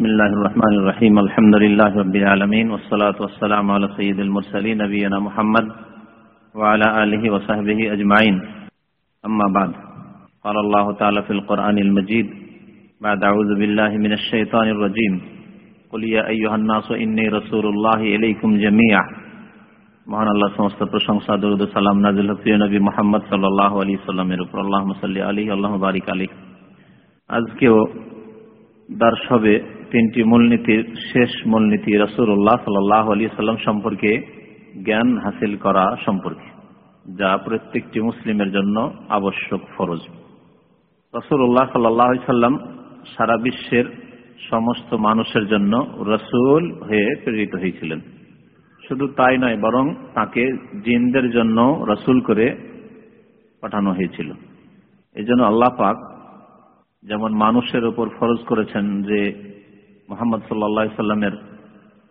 بسم الله الرحمن الرحيم الحمد لله رب العالمين والصلاة والسلام على سيد المرسلين نبينا محمد وعلى آله وصحبه أجمعين أما بعد قال الله تعالى في القرآن المجيد بعد أعوذ بالله من الشيطان الرجيم قل يا أيها الناس إني رسول الله إليكم جميعا মহান আল্লাহ সমস্ত প্রশংসা দরুদ সালাম নাজিল প্রিয় নবী মোহাম্মদ সাল্লাহ আলী সাল্লামের উপর আল্লাহ সাল্লি আলী আল্লাহ বারিক আলী আজকেও দার্স হবে তিনটি মূলনীতির শেষ মূলনীতি রসুল্লাহ সাল্লাহ আলী সাল্লাম সম্পর্কে জ্ঞান হাসিল করা সম্পর্কে, যা প্রত্যেকটি মুসলিমের জন্য আবশ্যক ফরজ। রসুল্লাহ সাল্লাহ সাল্লাম সারা বিশ্বের সমস্ত মানুষের জন্য রসুল হয়ে প্রেরিত হয়েছিলেন। শুধু তাই নয়, বরং তাকে জিনদের জন্য রসুল করে পাঠানো হয়েছিল। এই জন্য আল্লাহ পাক যেমন মানুষের উপর ফরজ করেছেন যে মোহাম্মদ সাল্লা সাল্লামের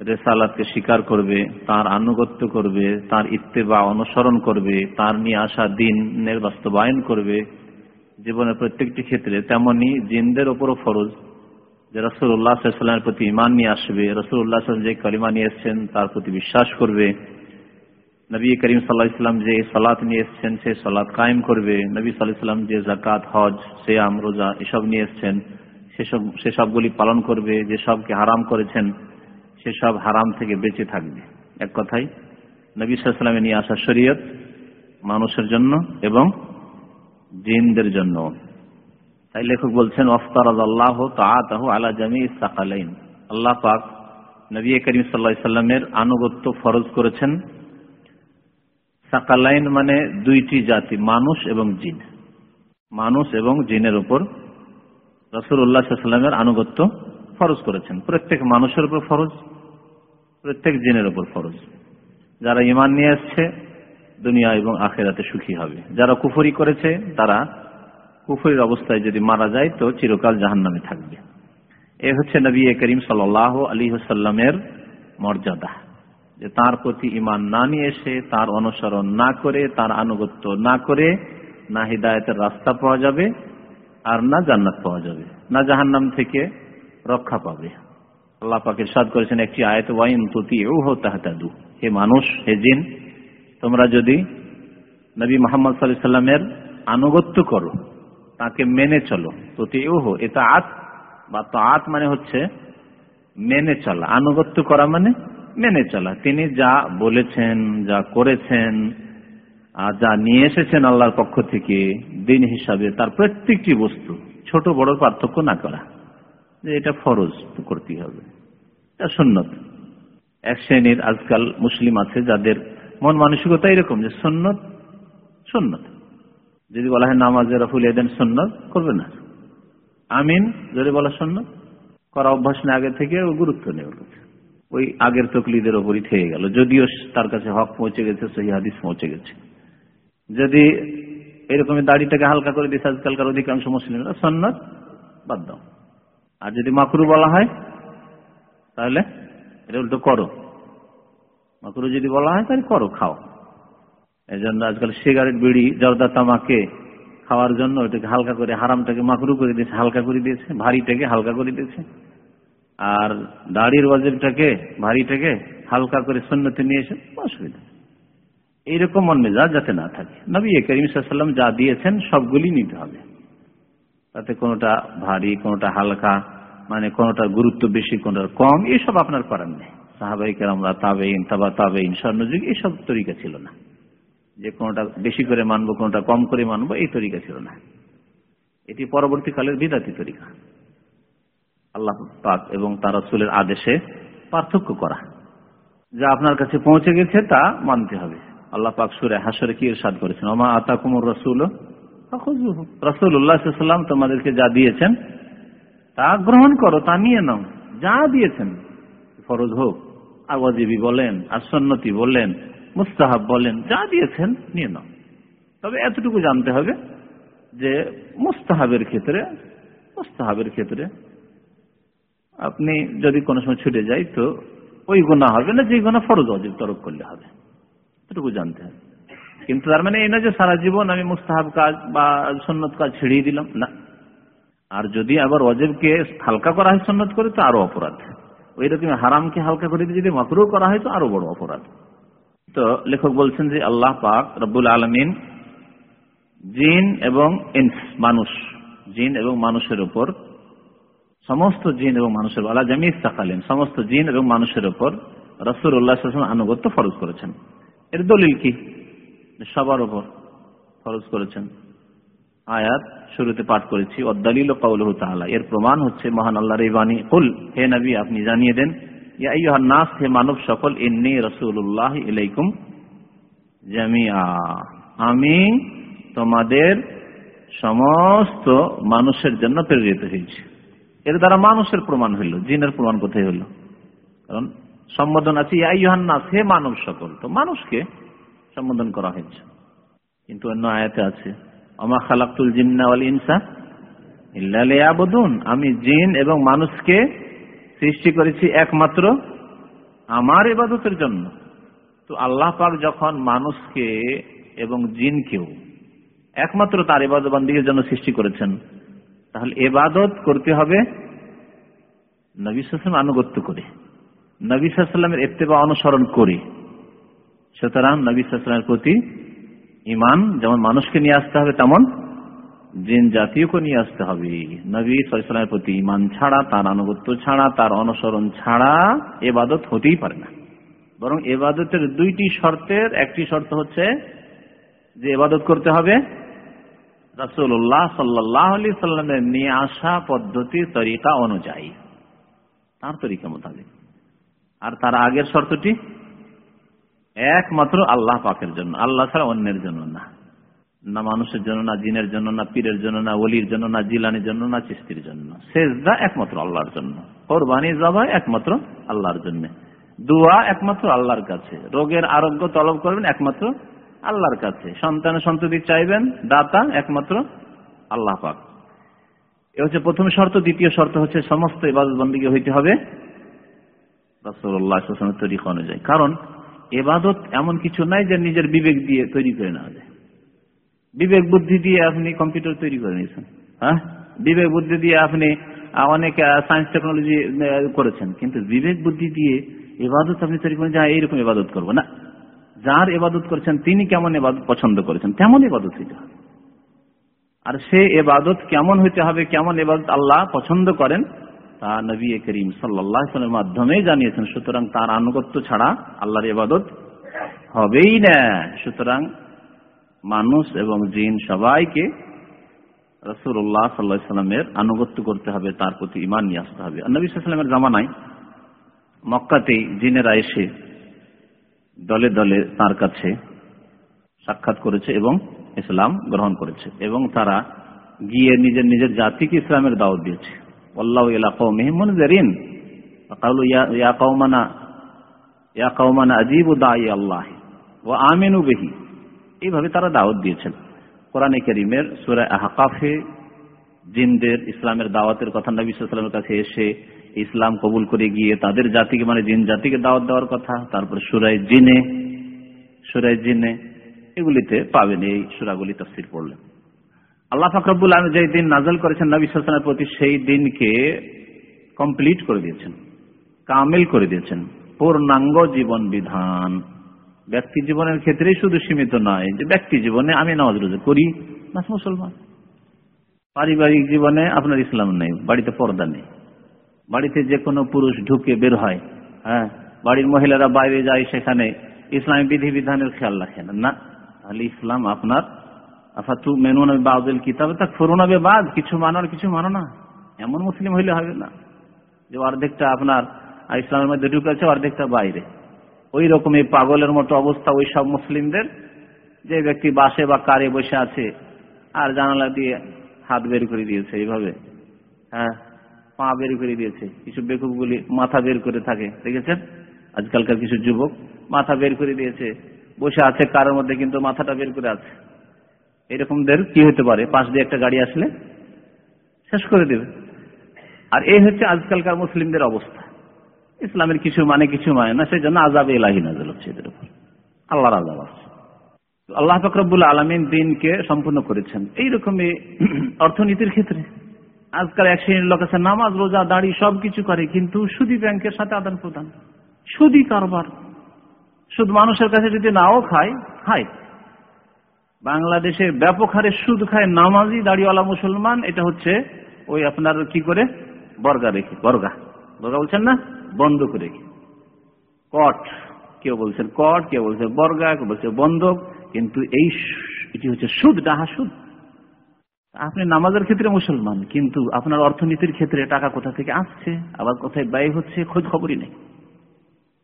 রেসালাতকে স্বীকার করবে, তার আনুগত্য করবে, তার ইত্তেবা অনুসরণ করবে, তার নিয়ে আসা দিনের বাস্তবায়ন করবে। জীবনের প্রত্যেকটি ক্ষেত্রে তেমনি জিনদের উপরও ফরজ যে রসুল্লাহ সাল্লামের প্রতি ইমান নিয়ে আসবে রসুল্লাহ যে কলিমা নিয়ে এসছেন, তার প্রতি বিশ্বাস করবে। নবী করিম সাল্লাহ ইসলাম যে সালাত নিয়ে এসছেন, সে সালাত কায়েম করবে। নবী সাল্লাহ ইসলাম যে জাকাত হজ, সেয়াম, রোজা, এসব নিয়ে এসছেন। সেসব, সেসবগুলি পালন করবে, যে সবকে হারাম করেছেন সেসব হারাম থেকে বেঁচে থাকবে। এক কথাই নবী সাল্লামে নিয়ে আসা শরীয়ত মানুষের জন্য এবং জিনদের জন্য। তাই লেখক বলছেন অফতারাজ আল্লাহ তাহ আলা জামি ইস্তাকালাইন আল্লাহ পাক নবী করিম সাল্লা সাল্লামের আনুগত্য ফরজ করেছেন। সাকালাইন মানে দুইটি জাতি, মানুষ এবং জিন। মানুষ এবং জিনের উপর রসুল উল্লাহ সাল্লামের আনুগত্য ফরজ করেছেন। প্রত্যেক মানুষের উপর ফরজ, প্রত্যেক জিনের উপর ফরজ। যারা ইমান নিয়ে আসছে, দুনিয়া এবং আখেরাতে সুখী হবে। যারা কুফরি করেছে, তারা কুফরির অবস্থায় যদি মারা যায়, তো চিরকাল জাহান নামে থাকবে। এ হচ্ছে নবী করিম সাল আলী সাল্লামের মর্যাদা। যে তার প্রতি ইমান না নিয়ে এসে, তার অনুসরণ না করে, তার আনুগত্য না করে, না হৃদায়তের রাস্তা পাওয়া যাবে আর না জান্নাত পাওয়া যাবে, না জাহান্নাম থেকে রক্ষা পাবে। আল্লাহ পাকের সাদ করেছেন একটি আয়ত, ওয়াইন তুতি ও তাহাদু হে মানুষ, হে জিন, তোমরা যদি নবী মোহাম্মদ সাল্লাহ সাল্লামের আনুগত্য করো, তাকে মেনে চলো। তুতি হো এটা আত, বা তো আত মানে হচ্ছে মেনে চলা। আনুগত্য করা মানে মেনে চলা। তিনি যা বলেছেন, যা করেছেন আর যা নিয়ে এসেছেন আল্লাহর পক্ষ থেকে দিন হিসাবে তার প্রত্যেকটি বস্তু, ছোট, বড় পার্থক্য না করা। যে এটা ফরজ তো করতেই হবে। এটা সুন্নত। এক শ্রেণির আজকাল মুসলিম আছে যাদের মন মানসিকতা এরকম যে সন্ন্যত সন্ন্যত যদি বলা হয় নামাজে রফুল এদেন সন্ন্যত করবে না। আমিন যদি বলা সন্ন্যত করা অভ্যাস না আগে থেকে গুরুত্ব নেই ওই আগের তকলিদের ওপরই থেকে গেল। যদিও তার কাছে হক পৌঁছে গেছে সেই হাদিস পৌঁছে গেছে। যদি এরকম দাড়িটাকে হালকা করে দিচ্ছে আজকালকার অধিকাংশ মুসলিমরা সন্ন্যত বাদ দাও আর যদি মাকরু বলা হয়, তাহলে এটা উল্টো করো। মাকরু যদি বলা হয়, তাহলে করো, খাও। এই জন্য আজকাল সিগারেট, বিড়ি, জর্দা, তামাকে খাওয়ার জন্য ওটাকে হালকা করে, হারামটাকে মাকরু করে দিয়েছে, হালকা করে দিয়েছে, ভারীটাকে হালকা করে দিয়েছে। আর দাড়ির ওয়াজেবটাকে, ভারীটাকে হালকা করে সন্ন্যতে নিয়ে এসে, অসুবিধা। এইরকম মেজাজ যাতে না থাকে। নবী করিম সাল্লাম যা দিয়েছেন সবগুলি নিতে হবে। তাতে কোনোটা ভারী, কোনোটা হালকা মানে কোনোটার গুরুত্ব বেশি, কোনোটার কম, এসব আপনার করার নেই। সাহাবাই কেরামরা তাবেইন তাবা তাবেইন স্বর্ণযুগ, এসব তরিকা ছিল না। যে কোনোটা বেশি করে মানবো, কোনোটা কম করে মানবো, এই তরিকা ছিল না। এটি পরবর্তীকালের বিদাতি তরিকা। আল্লাহ পাক এবং তার রসুলের আদেশে পার্থক্য করা। যা আপনার কাছে পৌঁছে গেছে তা মানতে হবে। আল্লাহ পাক সুরে হাসরে কি ইরশাদ করেছেন? ওমা আতা কুমুর রসুল রসুল উল্লাহাম তোমাদেরকে যা দিয়েছেন তা গ্রহণ করো তা নিয়ে নাও। যা দিয়েছেন ফরজ হোক আওয়াজিবি বলেন আসন্নতি বললেন মুস্তাহাব বলেন যা দিয়েছেন নিয়ে নাও। তবে এতটুকু জানতে হবে যে মুস্তাহাবের ক্ষেত্রে মুস্তাহাবের ক্ষেত্রে আপনি যদি কোনো সময় ছুটে যাই তো ওই গোনা হবে না যে গোনা ফরজ অজিব তরক করলে হবে। এটুকু জানতে হবে। কিন্তু তার মানে এই না যে সারা জীবন আমি মুস্তাহাব কাজ বা সন্ন্যত কাজ ছেড়িয়ে দিলাম, না। আর যদি আবার অজেবকে হালকা করা হয় সন্ন্যত করে, তো আরও অপরাধ। ওই রকম হারামকে হালকা করে যদি মাকরু করা হয়, তো আরও বড় অপরাধ। তো লেখক বলছেন যে আল্লাহ পাক রব্বুল আলমিন জিন এবং ইনস, মানুষ, জিন এবং মানুষের উপর সমস্ত জিন এবং মানুষের আল্লাহ জামিস তাকালেন সমস্ত জিন এবং মানুষের উপর রসুর উল্লাহ আনুগত্য ফরজ করেছেন। এর দলিল কি? সবার উপর খরচ করেছেন। আয়াত শুরুতে পাঠ করেছি অদ্দালিল কাউলহ তাহলা এর প্রমাণ হচ্ছে মহান আল্লাহর এই বাণী, কুল, হে নবী, আপনি জানিয়ে দেন নাস, হে মানব সকল, ইন্নি রসুল্লাহ ইলাইকুম জামিয়া আমি তোমাদের সমস্ত মানুষের জন্য প্রেরিত হয়েছি। এর দ্বারা মানুষের প্রমাণ হইল, জিনের প্রমাণ কোথায় হইল? কারণ সম্বোধন আছে নাস, হে মানব সকল। তো মানুষকে সম্বোধন করা হয়েছে। কিন্তু অন্য আয়াতে আছে আমা খালাকুল জিন্নাওয়াল ইনসা ইবুদুন আমি জিন এবং মানুষকে সৃষ্টি করেছি একমাত্র আমার এবাদতের জন্য। তো আল্লাহ পাক যখন মানুষকে এবং জিনকেও একমাত্র তার এবাদত বান্দিকের জন্য সৃষ্টি করেছেন, তাহলে এবাদত করতে হবে নবী আনুগত্য করে। নবী সাল্লামের এত্তেবা অনুসরণ করি। সুতরাং নবী সাল্লামের প্রতি ইমান যেমন মানুষকে নিয়ে আসতে হবে, তেমন জিন জাতীয়কে নিয়ে আসতে হবে। নবী সালামের প্রতি ইমান ছাড়া, তার আনুগত্য ছাড়া, তার অনুসরণ ছাড়া এবাদত হতেই পারে না। বরং এবাদতের দুইটি শর্তের একটি শর্ত হচ্ছে যে এবাদত করতে হবে রসুল্লাহ সাল্লাহ সাল্লামের নিয়ে আসা পদ্ধতি, তরিকা অনুযায়ী। তার তরিকা মোতাবেক। আর তার আগের শর্তটি? একমাত্র আল্লাহ পাকের জন্য। আল্লাহ ছাড়া অন্যের জন্য না। না মানুষের জন্য, না জিনের জন্য, না পীরের জন্য, না অলির জন্য, না জিলানির জন্য, না চিস্তির জন্য। শেষদা একমাত্র আল্লাহর জন্য। কোরবানি জবাই একমাত্র আল্লাহর জন্য। দোয়া একমাত্র আল্লাহর কাছে। রোগের আরোগ্য তলব করবেন একমাত্র আল্লাহর কাছে। সন্তানের সন্ততি চাইবেন, দাতা একমাত্র আল্লাহ পাক। এ হচ্ছে প্রথম শর্ত। দ্বিতীয় শর্ত হচ্ছে সমস্ত ইবাদত বন্দীকে হইতে হবে। রসল্লাহ তরিকা অনুযায়ী। কারণ এবাদত এমন কিছু নাই যে নিজের বিবেক দিয়ে তৈরি করে নেওয়া যায়। বিবেক বুদ্ধি দিয়ে আপনি কম্পিউটার তৈরি করে নিয়েছেন হ্যাঁ? বিবেক বুদ্ধি দিয়ে আপনি অনেক সায়েন্স টেকনোলজি করেছেন। কিন্তু বিবেক বুদ্ধি দিয়ে এবাদত আপনি তৈরি করেন, যা এইরকম এবাদত করব না। যার এবাদত করেছেন, তিনি কেমন এবাদত পছন্দ করেছেন? তেমন এবাদত হইতে হবে। আর সে এবাদত কেমন হইতে হবে, কেমন এবাদত আল্লাহ পছন্দ করেন তা নবী করিম সাল্লামের মাধ্যমে জানিয়েছেন, সুতরাং তার আনুগত্য ছাড়া আল্লাহর এবাদত হবেই না। সুতরাং মানুষ এবং জিন সবাইকে রসুল্লাহ সাল্লা সাল্লামের আনুগত্য করতে হবে, তার প্রতি ইমান নিয়ে আসতে হবে। আর নবী সাল্লামের জামানায় মক্কাতেই জিনেরা এসে দলে দলে তার কাছে সাক্ষাৎ করেছে এবং ইসলাম গ্রহণ করেছে এবং তারা গিয়ে নিজের নিজের জাতিকে ইসলামের দাওয়াত দিয়েছে। আল্লাহ ইলা কৌমিহিম মুনজিরিন قالوا يا يا قومنا يا قومنا اجيبوا داعي الله وامنوا به এইভাবে তারা দাওয়াত দিয়েছেন কোরআনে করিমের সূরা আহকাফে জিনদের ইসলামের দাওয়াতের কথা নবী সাল্লামের কাছে এসে ইসলাম কবুল করে গিয়ে তাদের জাতিকে মানে জিন জাতিকে দাওয়াত দেওয়ার কথা তারপর সুরায় জিনে সুরায় জিনে এগুলিতে পাবেন এই সুরাগুলি তফসির পড়লেন আল্লাহ ফাকরাবুল আলম যে দিন নাজল করেছেন নবী সালামের প্রতি, সেই দিনকে কমপ্লিট করে দিয়েছেন, কামিল করে দিয়েছেন। পূর্ণাঙ্গ জীবন বিধান। ব্যক্তি জীবনের ক্ষেত্রেই শুধু সীমিত নয়, যে ব্যক্তি জীবনে আমি নামাজ রোজা করি না মুসলমান। পারিবারিক জীবনে আপনার ইসলাম নেই, বাড়িতে পর্দা নেই। বাড়িতে যে কোনো পুরুষ ঢুকে বের হয় হ্যাঁ বাড়ির মহিলারা বাইরে যায় সেখানে, ইসলামী বিধিবিধানের খেয়াল রাখেন না, তাহলে ইসলাম আপনার আফাতু মেনুন বাউদুল কিতাবে তা ফরুনাবে বাদ কিছু মানো আর কিছু মানো না। এমন মুসলিম হইলে হবে না। যে অর্ধেকটা আপনার ইসলামের মধ্যে ঢুকেছে, অর্ধেকটা বাইরে। ওই রকম এই পাগলের মতো অবস্থা ওই সব মুসলিমদের, যে ব্যক্তি বাসে বা কারে বসে আছে, আর জানালা দিয়ে হাত বের করে দিয়েছে এইভাবে। হ্যাঁ পা বের করে দিয়েছে। কিছু বেকুবগুলি মাথা বের করে থাকে, দেখেছেন? আজকালকার কিছু যুবক মাথা বের করে দিয়েছে। বসে আছে, কারোর মধ্যে কিন্তু মাথাটা বের করে আছে। এরকমদের কি হতে পারে? পাশ দিয়ে একটা গাড়ি আসলে শেষ করে দেবে। আর এই হচ্ছে আজকালকার মুসলিমদের অবস্থা। ইসলামের কিছু মানে কিছু মানে না সেই জন্য আজাবে এলাহি নাজল হচ্ছে এদের উপর। আল্লাহর আজাব আছে। আল্লাহ ফকরবুল আলমিন দিনকে সম্পূর্ণ করেছেন। এইরকমই অর্থনীতির ক্ষেত্রে। আজকাল এক শ্রেণির লোক আছে, নামাজ, রোজা, দাড়ি সবকিছু করে, কিন্তু সুদি ব্যাংকের সাথে আদান প্রদান সুদি কারবার। সুদ মানুষের কাছে যদি নাও খায় খায়। বাংলাদেশে ব্যাপক হারে সুদ খায় নামাজি, দাড়িওয়ালা মুসলমান, এটা হচ্ছে ওই আপনার কি করে? বর্গা রেখে, বর্গা। বর্গা বলছেন না? বন্ধক রেখে। কট, কেউ বলছেন কট, কেউ বলছে বর্গা, কেউ বলছে বন্ধক কিন্তু এই এটি হচ্ছে সুদ, ডাহা সুদ। আপনি নামাজের ক্ষেত্রে মুসলমান, কিন্তু আপনার অর্থনীতির ক্ষেত্রে টাকা কোথা থেকে আসছে? আবার কোথায় ব্যয় হচ্ছে? খোঁজ খবরই নেই।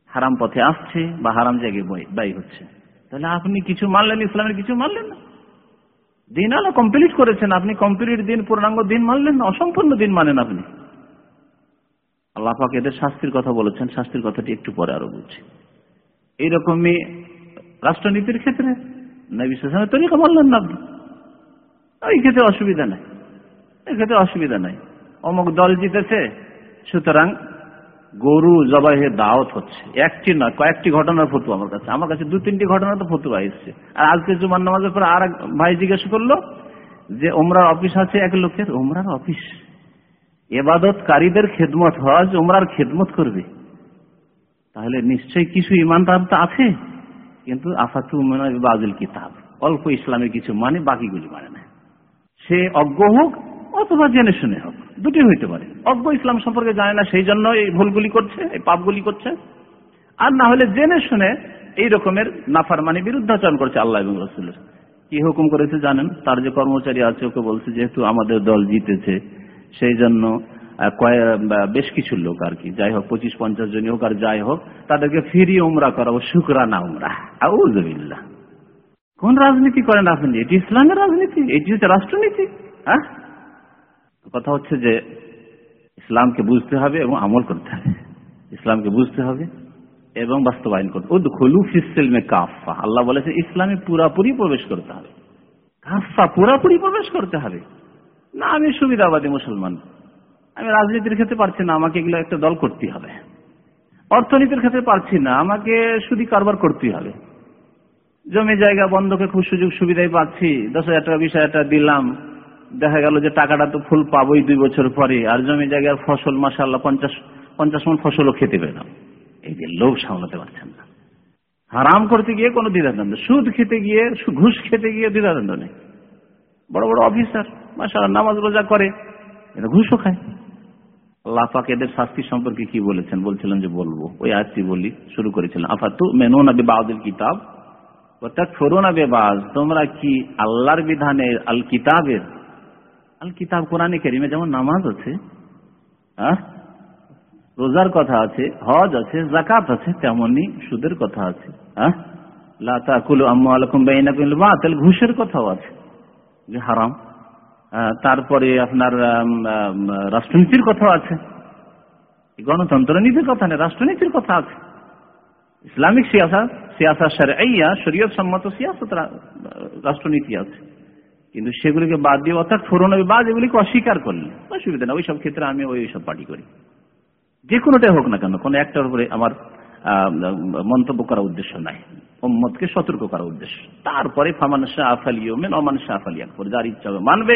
হারাম পথে আসছে বা হারাম জায়গায় ব্যয় হচ্ছে। তাহলে আপনি কিছু মানলেন, ইসলামের কিছু মানলেন না। দিন আলো কমপ্লিট করেছেন, আপনি কমপ্লিট দিন, পূর্ণাঙ্গ দিন মানলেন না, অসম্পূর্ণ দিন মানেন আপনি। আল্লাহ পাক এদের শাস্তির কথা বলেছেন, শাস্তির কথাটি একটু পরে আরও বলছি। এইরকমই রাষ্ট্রনীতির ক্ষেত্রে নবী সালামের তরিকা মানলেন না আপনি। এই ক্ষেত্রে অসুবিধা নাই। এই ক্ষেত্রে অসুবিধা নাই। অমুক দল জিতেছে, সুতরাং গরু জবাইয়ের দাওয়াত হচ্ছে। একটি না, কয়েকটি ঘটনার ফটো আমার কাছে। আমার কাছে দু, তিনটি ঘটনা তো ফতুয়া এসছে। আর আজকে জুমার নামাজের পর আর ভাই জিজ্ঞেস করল যে ওমরার অফিস আছে এক লোকের? ওমরার অফিস। এবাদতকারীদের খেদমত হজ ওমরার খেদমত করবে। তাহলে নিশ্চয়ই কিছু ইমান তো আছে। কিন্তু আফাতু বাজুল কিতাব। অল্প ইসলামের কিছু মানে বাকিগুলি মানে না। সে অজ্ঞ হোক অথবা জেনে শুনে হোক। দুটি হইতে পারে। অজ্ঞ ইসলাম সম্পর্কে জানে না, সেই জন্য এই ভুলগুলি করছে, এই পাপগুলি করছে। আর না হলে জেনে শুনে এই রকমের নাফার মানে বিরুদ্ধাচরণ করছে আল্লাহ এবং রসুলের। কি হুকুম করেছে জানেন? তার যে কর্মচারী আছে, ওকে বলছে যেহেতু আমাদের দল জিতেছে, সেই জন্য বেশ কিছু লোক আর কি। যাই হোক, পঁচিশ, পঞ্চাশ জনই হোক আর যাই হোক, তাদেরকে ফিরিয়ে উমরা করাবো শুক্রানা উমরা। কোন রাজনীতি করেন আপনি? এটি ইসলামের রাজনীতি, এটি হচ্ছে রাষ্ট্রনীতি হ্যাঁ? কথা হচ্ছে যে ইসলামকে বুঝতে হবে এবং আমল করতে হবে। ইসলামকে বুঝতে হবে এবং বাস্তবায়ন করতে ও খুলু ফিসেলমে কাফা আল্লাহ বলেছে, ইসলামে পুরাপুরি প্রবেশ করতে হবে। কাফা পুরাপুরি প্রবেশ করতে হবে। না, আমি সুবিধাবাদী মুসলমান। আমি রাজনীতির ক্ষেত্রে পারছি না, আমাকে এগুলো একটা দল করতে হবে। অর্থনীতির ক্ষেত্রে পারছি না, আমাকে সুদি কারবার করতেই হবে। জমি জায়গা বন্ধকে খুব সুযোগ সুবিধাই পাচ্ছি, দশ হাজার টাকা, বিশ হাজার টাকা দিলাম। দেখা গেল যে টাকাটা তো ফুল পাবোই দুই বছর পরে আর জমি জায়গার ফসল মাসাল্লাহ পঞ্চাশ পঞ্চাশ মন ফসলও খেতে পেলাম। এই যে লোভ সামলাতে পারছেন না। হারাম করতে গিয়ে কোনো দ্বিধাদ্বন্দ্ব সুদ খেতে গিয়ে ঘুষ খেতে গিয়ে দ্বিধাদ্বন্দ্ব নেই। বড় বড় অফিসার মাসাল্লাহ নামাজ রোজা করে এটা ঘুষও খায়। পাক এদের শাস্তি সম্পর্কে কি বলেছেন? বলছিলেন যে বলব। ওই আজটি বলি, শুরু করেছিলাম। আফাতু মেনো নবী বাউদুল কিতাব অর্থাৎ ফোরোনা বেবাজ তোমরা কি আল্লাহর বিধানের আল কিতাবের আল কিতাব কোরআনে কেরিমে যেমন নামাজ আছে রোজার কথা আছে, হজ আছে জাকাত আছে, তেমনি সুদের কথা আছে ঘুষের কথাও আছে, যে হারাম। তারপরে আপনার রাষ্ট্রনীতির কথাও আছে। গণতন্ত্র নীতির কথা নেই, রাষ্ট্রনীতির কথা আছে। ইসলামিক সিয়াসা সিয়াসা সারিয়া শরীয়ত সম্মত সিয়াসত রাষ্ট্রনীতি আছে। কিন্তু সেগুলিকে বাদ দিয়ে অর্থাৎ ফোরনবী বাদ এগুলিকে অস্বীকার করলে অসুবিধা না ওই সব ক্ষেত্রে আমি ওই সব পার্টি করি। যে কোনোটাই হোক না কেন, কোনো একটার উপরে আমার মন্তব্য করার উদ্দেশ্য নাই। মোহাম্মদকে সতর্ক করার উদ্দেশ্য। তারপরে ফামান শাহ আফালিও মেন অমান শাহ আফালি আকবর যার ইচ্ছা মানবে,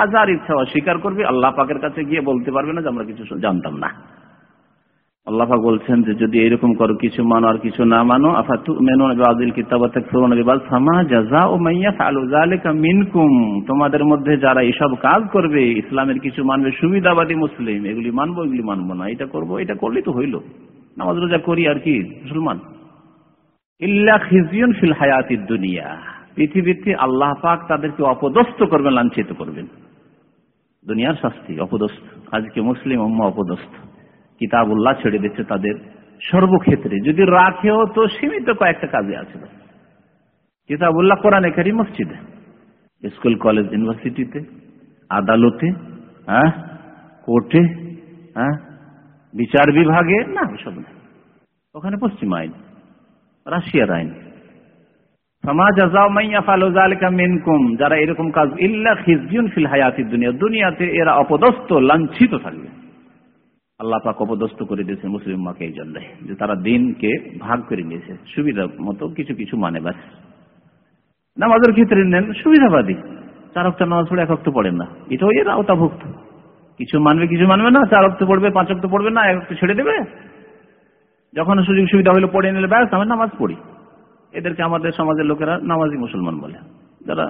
আর যার ইচ্ছা অস্বীকার করবে, আল্লাহ পাকের কাছে গিয়ে বলতে পারবে না যে আমরা কিছু জানতাম না। আল্লাহাক বলছেন যে যদি এরকম করো, কিছু মানো আর কিছু না মানো মেনো মিনকুম। তোমাদের মধ্যে যারা এইসব কাজ করবে, ইসলামের কিছু মানবে, সুবিধাবাদী মুসলিম। এগুলি মানবো এগুলি মানবো না। এটা করব, এটা করলেই তো হইল। নামাজ রোজা করি আর কি, মুসলমান? ইল্লা খিজিয়ন ফিল হায়াতি দুনিয়া। পৃথিবীতে আল্লাহ পাক তাদেরকে অপদস্থ করবেন, লাঞ্ছিত করবেন। দুনিয়ার শাস্তি, অপদস্থ। আজকে মুসলিম উম্মা অপদস্থ। কিতাবুল্লাহ ছেড়ে দিচ্ছে তাদের সর্বক্ষেত্রে। যদি রাখেও তো সীমিত কয়েকটা কাজে আছে কিতাবুল্লাহ কোরআনে কারি মসজিদে, স্কুল, কলেজ, ইউনিভার্সিটিতে, আদালতে হ্যাঁ কোর্টে হ্যাঁ বিচার বিভাগে, না, ওসব না ওখানে পশ্চিম আইন, রাশিয়ার আইন। সমাজ মিনকুম, যারা এরকম কাজ, ইল্লা ফিল হায়াতি দুনিয়া, দুনিয়াতে এরা অপদস্থ, লাঞ্ছিত থাকবে। আল্লাহ পাক অপদস্থ করে দিয়েছে মুসলিম মাকে এই জন্য, যে তারা দিনকে ভাগ করে নিয়েছে। সুবিধা মতো কিছু কিছু মানে ব্যাস নামাজের ক্ষেত্রে নেন, সুবিধাবাদী। চার অক্টা নামাজ পড়ে এক অক্ট পড়েন না। এটাও এর আওতাভুক্ত কিছু মানবে কিছু মানবে না, চার অক্ট পড়বে, পাঁচ অক্ট পড়বে না, এক অক্ট ছেড়ে দেবে। যখন সুযোগ সুবিধা হলে পড়ে নিলে ব্যাস, আমি নামাজ পড়ি। এদেরকে আমাদের সমাজের লোকেরা নামাজি মুসলমান বলে। যারা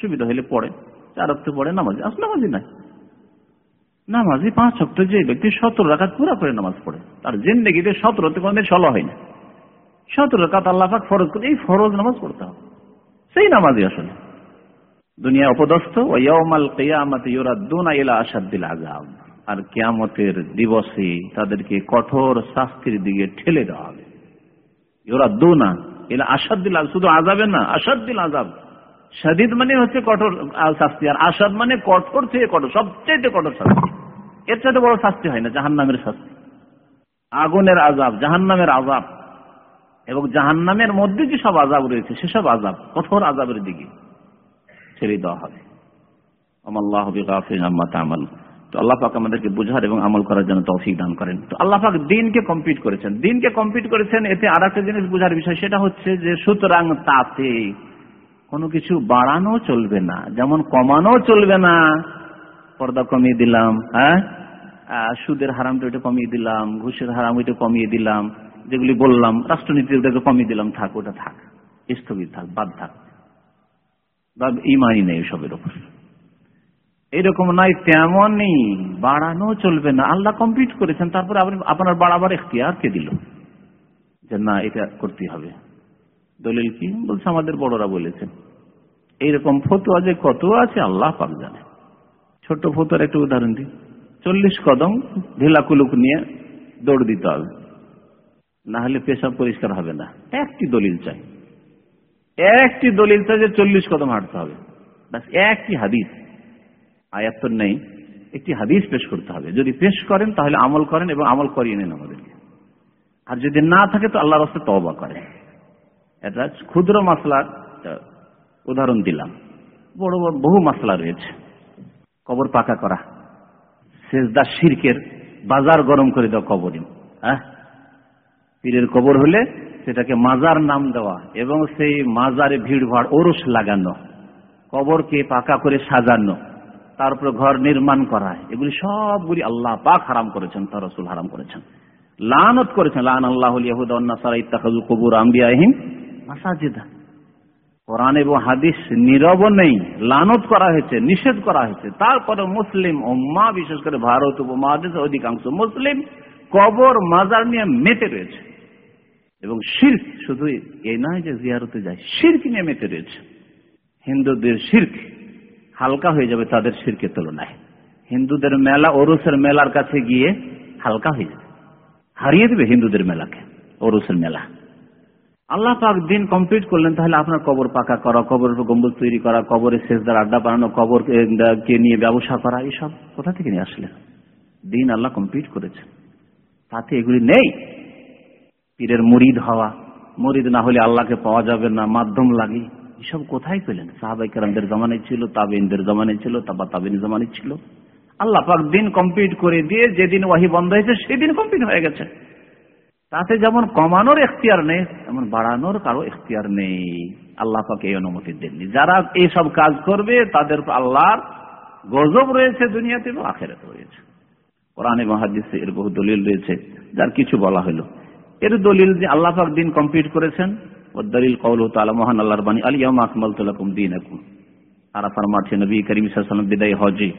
সুবিধা হলে পড়ে, চার অক্ট পড়ে নামাজি আস নামাজি নাই। নামাজি পাঁচ অক্ট যে ব্যক্তি সতেরো রাখাত পুরো করে নামাজ পড়ে, তার জিন্দগিতে সতেরোতে কোনদিন ষোলো হয় না। সতেরো রাখাত আল্লাহ পাক ফরজ করে, এই ফরজ নামাজ পড়তে হবে। সেই নামাজি আসলে। দুনিয়া অপদস্থ ওয়াউমাল কিয়ামতি ইউরাদ্দুনা ইলা আশাদ্দিল আযাব। আর কিয়ামতের দিবসে তাদেরকে কঠোর শাস্তির দিকে ঠেলে দেওয়া হবে। ইউরাদ্দুনা ইলা আশাদ্দিল আযাব, শুধু আযাবে না, আশাদ্দিল আযাব। শাদীদ মানে হচ্ছে কঠোর শাস্তি, আর আসাদ মানে কঠোর থেকে কঠোর সবচেয়ে কঠোর শাস্তি। এর চাইতে বড় শাস্তি হয় না, জাহান্নামের শাস্তি। আগুনের আজাব জাহান্নামের আজাব এবং জাহান্নামের মধ্যে যে সব আজাব রয়েছে সেসব আজাব কঠোর আজাবের দিকে ছেড়ে দেওয়া হবে। আমাল্লাহ আমাল তো আল্লাহ আমাদেরকে বুঝার এবং আমল করার জন্য তৌফিক দান করেন। তো আল্লাহ দিনকে কমপ্লিট করেছেন। দিনকে কমপ্লিট করেছেন, এতে আর একটা জিনিস বোঝার বিষয়, সেটা হচ্ছে যে সুতরাং তাতে কোনো কিছু বাড়ানো চলবে না। যেমন কমানো চলবে না। পর্দা কমিয়ে দিলাম হ্যাঁ? সুদের হারামটা ওইটা কমিয়ে দিলাম, ঘুষের হারাম ওইটা কমিয়ে দিলাম, যেগুলি বললাম রাষ্ট্রনীতি ওটাকে কমিয়ে দিলাম, থাক, ওটা থাক। স্থগিত থাক, বাদ থাক। বা ইমানই নেই সবের ওপর এরকম নাই, তেমনই বাড়ানো চলবে না। আল্লাহ কমপ্লিট করেছেন, তারপরে আপনার বাড়াবার এখতিয়ার কে দিল? যে না, এটা করতে হবে। দলিল কি? বলছে, আমাদের বড়রা বলেছেন। এইরকম ফতুয়া যে কত আছে, আল্লাহ পাক জানে। ছোট্ট ফতুয়ার একটা উদাহরণ দিই। চল্লিশ কদম ঢিলা কুলুক নিয়ে দৌড় দিতে হবে। না হলে পেশাব পরিষ্কার হবে না। একটি দলিল চাই। একটি দলিল চাই যে চল্লিশ কদম হাঁটতে হবে। ব্যাস একটি হাদিস। আয়াত নেই। একটি হাদিস পেশ করতে হবে। যদি পেশ করেন, তাহলে আমল করেন এবং আমল করিয়ে নেন আমাদেরকে। আর যদি না থাকে, তো আল্লাহ রাস্তায় তবা করেন। এটা ক্ষুদ্র মাসলার উদাহরণ দিলাম। বড় বড় বহু মাসলা রয়েছে। কবর পাকা করা। শেষদা শিরকের বাজার গরম করে দেওয়া কবরিন হ্যাঁ? পীরের কবর হলে সেটাকে মাজার নাম দেওয়া এবং সেই মাজারে ভিড় ভাড় ওরস লাগানো, কবরকে পাকা করে সাজানো তারপর ঘর নির্মাণ করা, এগুলি সবগুলি আল্লাহ পাক হারাম করেছেন, তার রসুল হারাম করেছেন। লানত করেছেন লান আল্লাহ কবুর আম্বিয়াহিম মাসাজিদা। কোরআন এবং হাদিস নীরব নেই, লানত করা হয়েছে, নিষেধ করা হয়েছে। তারপরে মুসলিম ওম্মা বিশেষ করে ভারত উপমহাদেশের অধিকাংশ মুসলিম, কবর, মাজার নিয়ে মেতে রয়েছে। এবং শির্ক শুধু এই নয় যে জিয়ারতে যায়, শির্ক নিয়ে মেতে রয়েছে। হিন্দুদের শির্ক হালকা হয়ে যাবে তাদের শির্কের তুলনায়। হিন্দুদের মেলা, ওরুসের মেলার কাছে গিয়ে হালকা হয়ে যাবে। হারিয়ে দেবে হিন্দুদের মেলাকে, ওরুসের মেলা। আল্লাহ পাক দিন কমপ্লিট করলেন, তাহলে আপনার কবর পাকা করা কবর গম্বুজ তৈরি করা কবরের শেষদার আড্ডা বানানো, কবর কে নিয়ে ব্যবসা করা এইসব কোথা থেকে নিয়ে আসলেন? দিন আল্লাহ কমপ্লিট করেছে তাতে এগুলি নেই। পীরের মুরিদ হওয়া, মরিদ না হলে আল্লাহকে পাওয়া যাবে না, মাধ্যম লাগে। এসব কোথায় পেলেন? সাহাবাই কেরামদের জমানে ছিল তাবিনদের জমানে ছিল, তাবা তাবিন জমানে ছিল। আল্লাহ পাক দিন কমপ্লিট করে দিয়ে, যেদিন ওয়াহি বন্ধ হয়েছে, সেদিন কমপ্লিট হয়ে গেছে। তাতে যেমন কমানোর এখতিয়ার নেই, তেমন বাড়ানোর কারও এখতিয়ার নেই। আল্লাহ এই অনুমতি দেননি। যারা এইসব কাজ করবে, তাদের আল্লাহর গজব রয়েছে, দুনিয়াতে এবং আখেরাতে রয়েছে। কোরআনে মহাদিসে এর বহু দলিল রয়েছে, যার কিছু বলা হলো। এর দলিল যে আল্লাহ পাক দিন কমপ্লিট করেছেন। ও দলিল কৌল তালা মহান আল্লাহর বাণী আলিয়াম আকমাল তুলাকুম দিন এখন আরাফার মাঠে নবী করিম সাল্লাম বিদায় হজে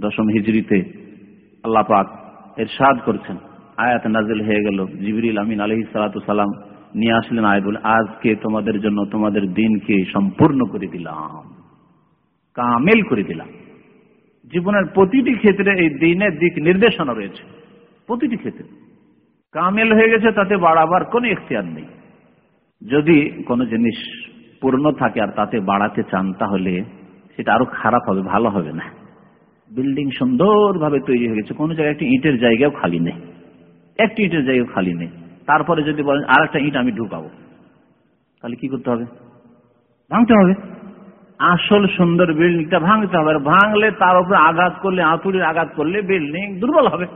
দশম হিজড়িতে আল্লাহ পাক এর সাদ করছেন। আয়াত নাজিল হয়ে গেল। জিবরিল আমিন আলহি সালাম নিয়ে আসলেন আয় বলে আজকে তোমাদের জন্য তোমাদের দিনকে সম্পূর্ণ করে দিলাম। কামেল করে দিলাম। জীবনের প্রতিটি ক্ষেত্রে এই দিনের দিক নির্দেশনা রয়েছে। প্রতিটি ক্ষেত্রে। কামেল হয়ে গেছে, তাতে বাড়াবার কোনো এখতিয়ার নেই। যদি কোনো জিনিস পূর্ণ থাকে আর তাতে বাড়াতে চান, তাহলে সেটা আরও খারাপ হবে, ভালো হবে না। বিল্ডিং সুন্দরভাবে তৈরি হয়ে গেছে, কোনো জায়গায় একটি ইটের জায়গাও খালি নেই। একটি ইটের জায়গা খালি নেই। তারপরে যদি বলেন আর একটা ইট আমি ঢুকাবো। তাহলে কি করতে হবে? ভাঙতে হবে। আসল সুন্দর বিল্ডিংটা ভাঙতে হবে। আর ভাঙলে তার উপরে আঘাত করলে, আঁতুড়ির আঘাত করলে বিল্ডিং দুর্বল হবে।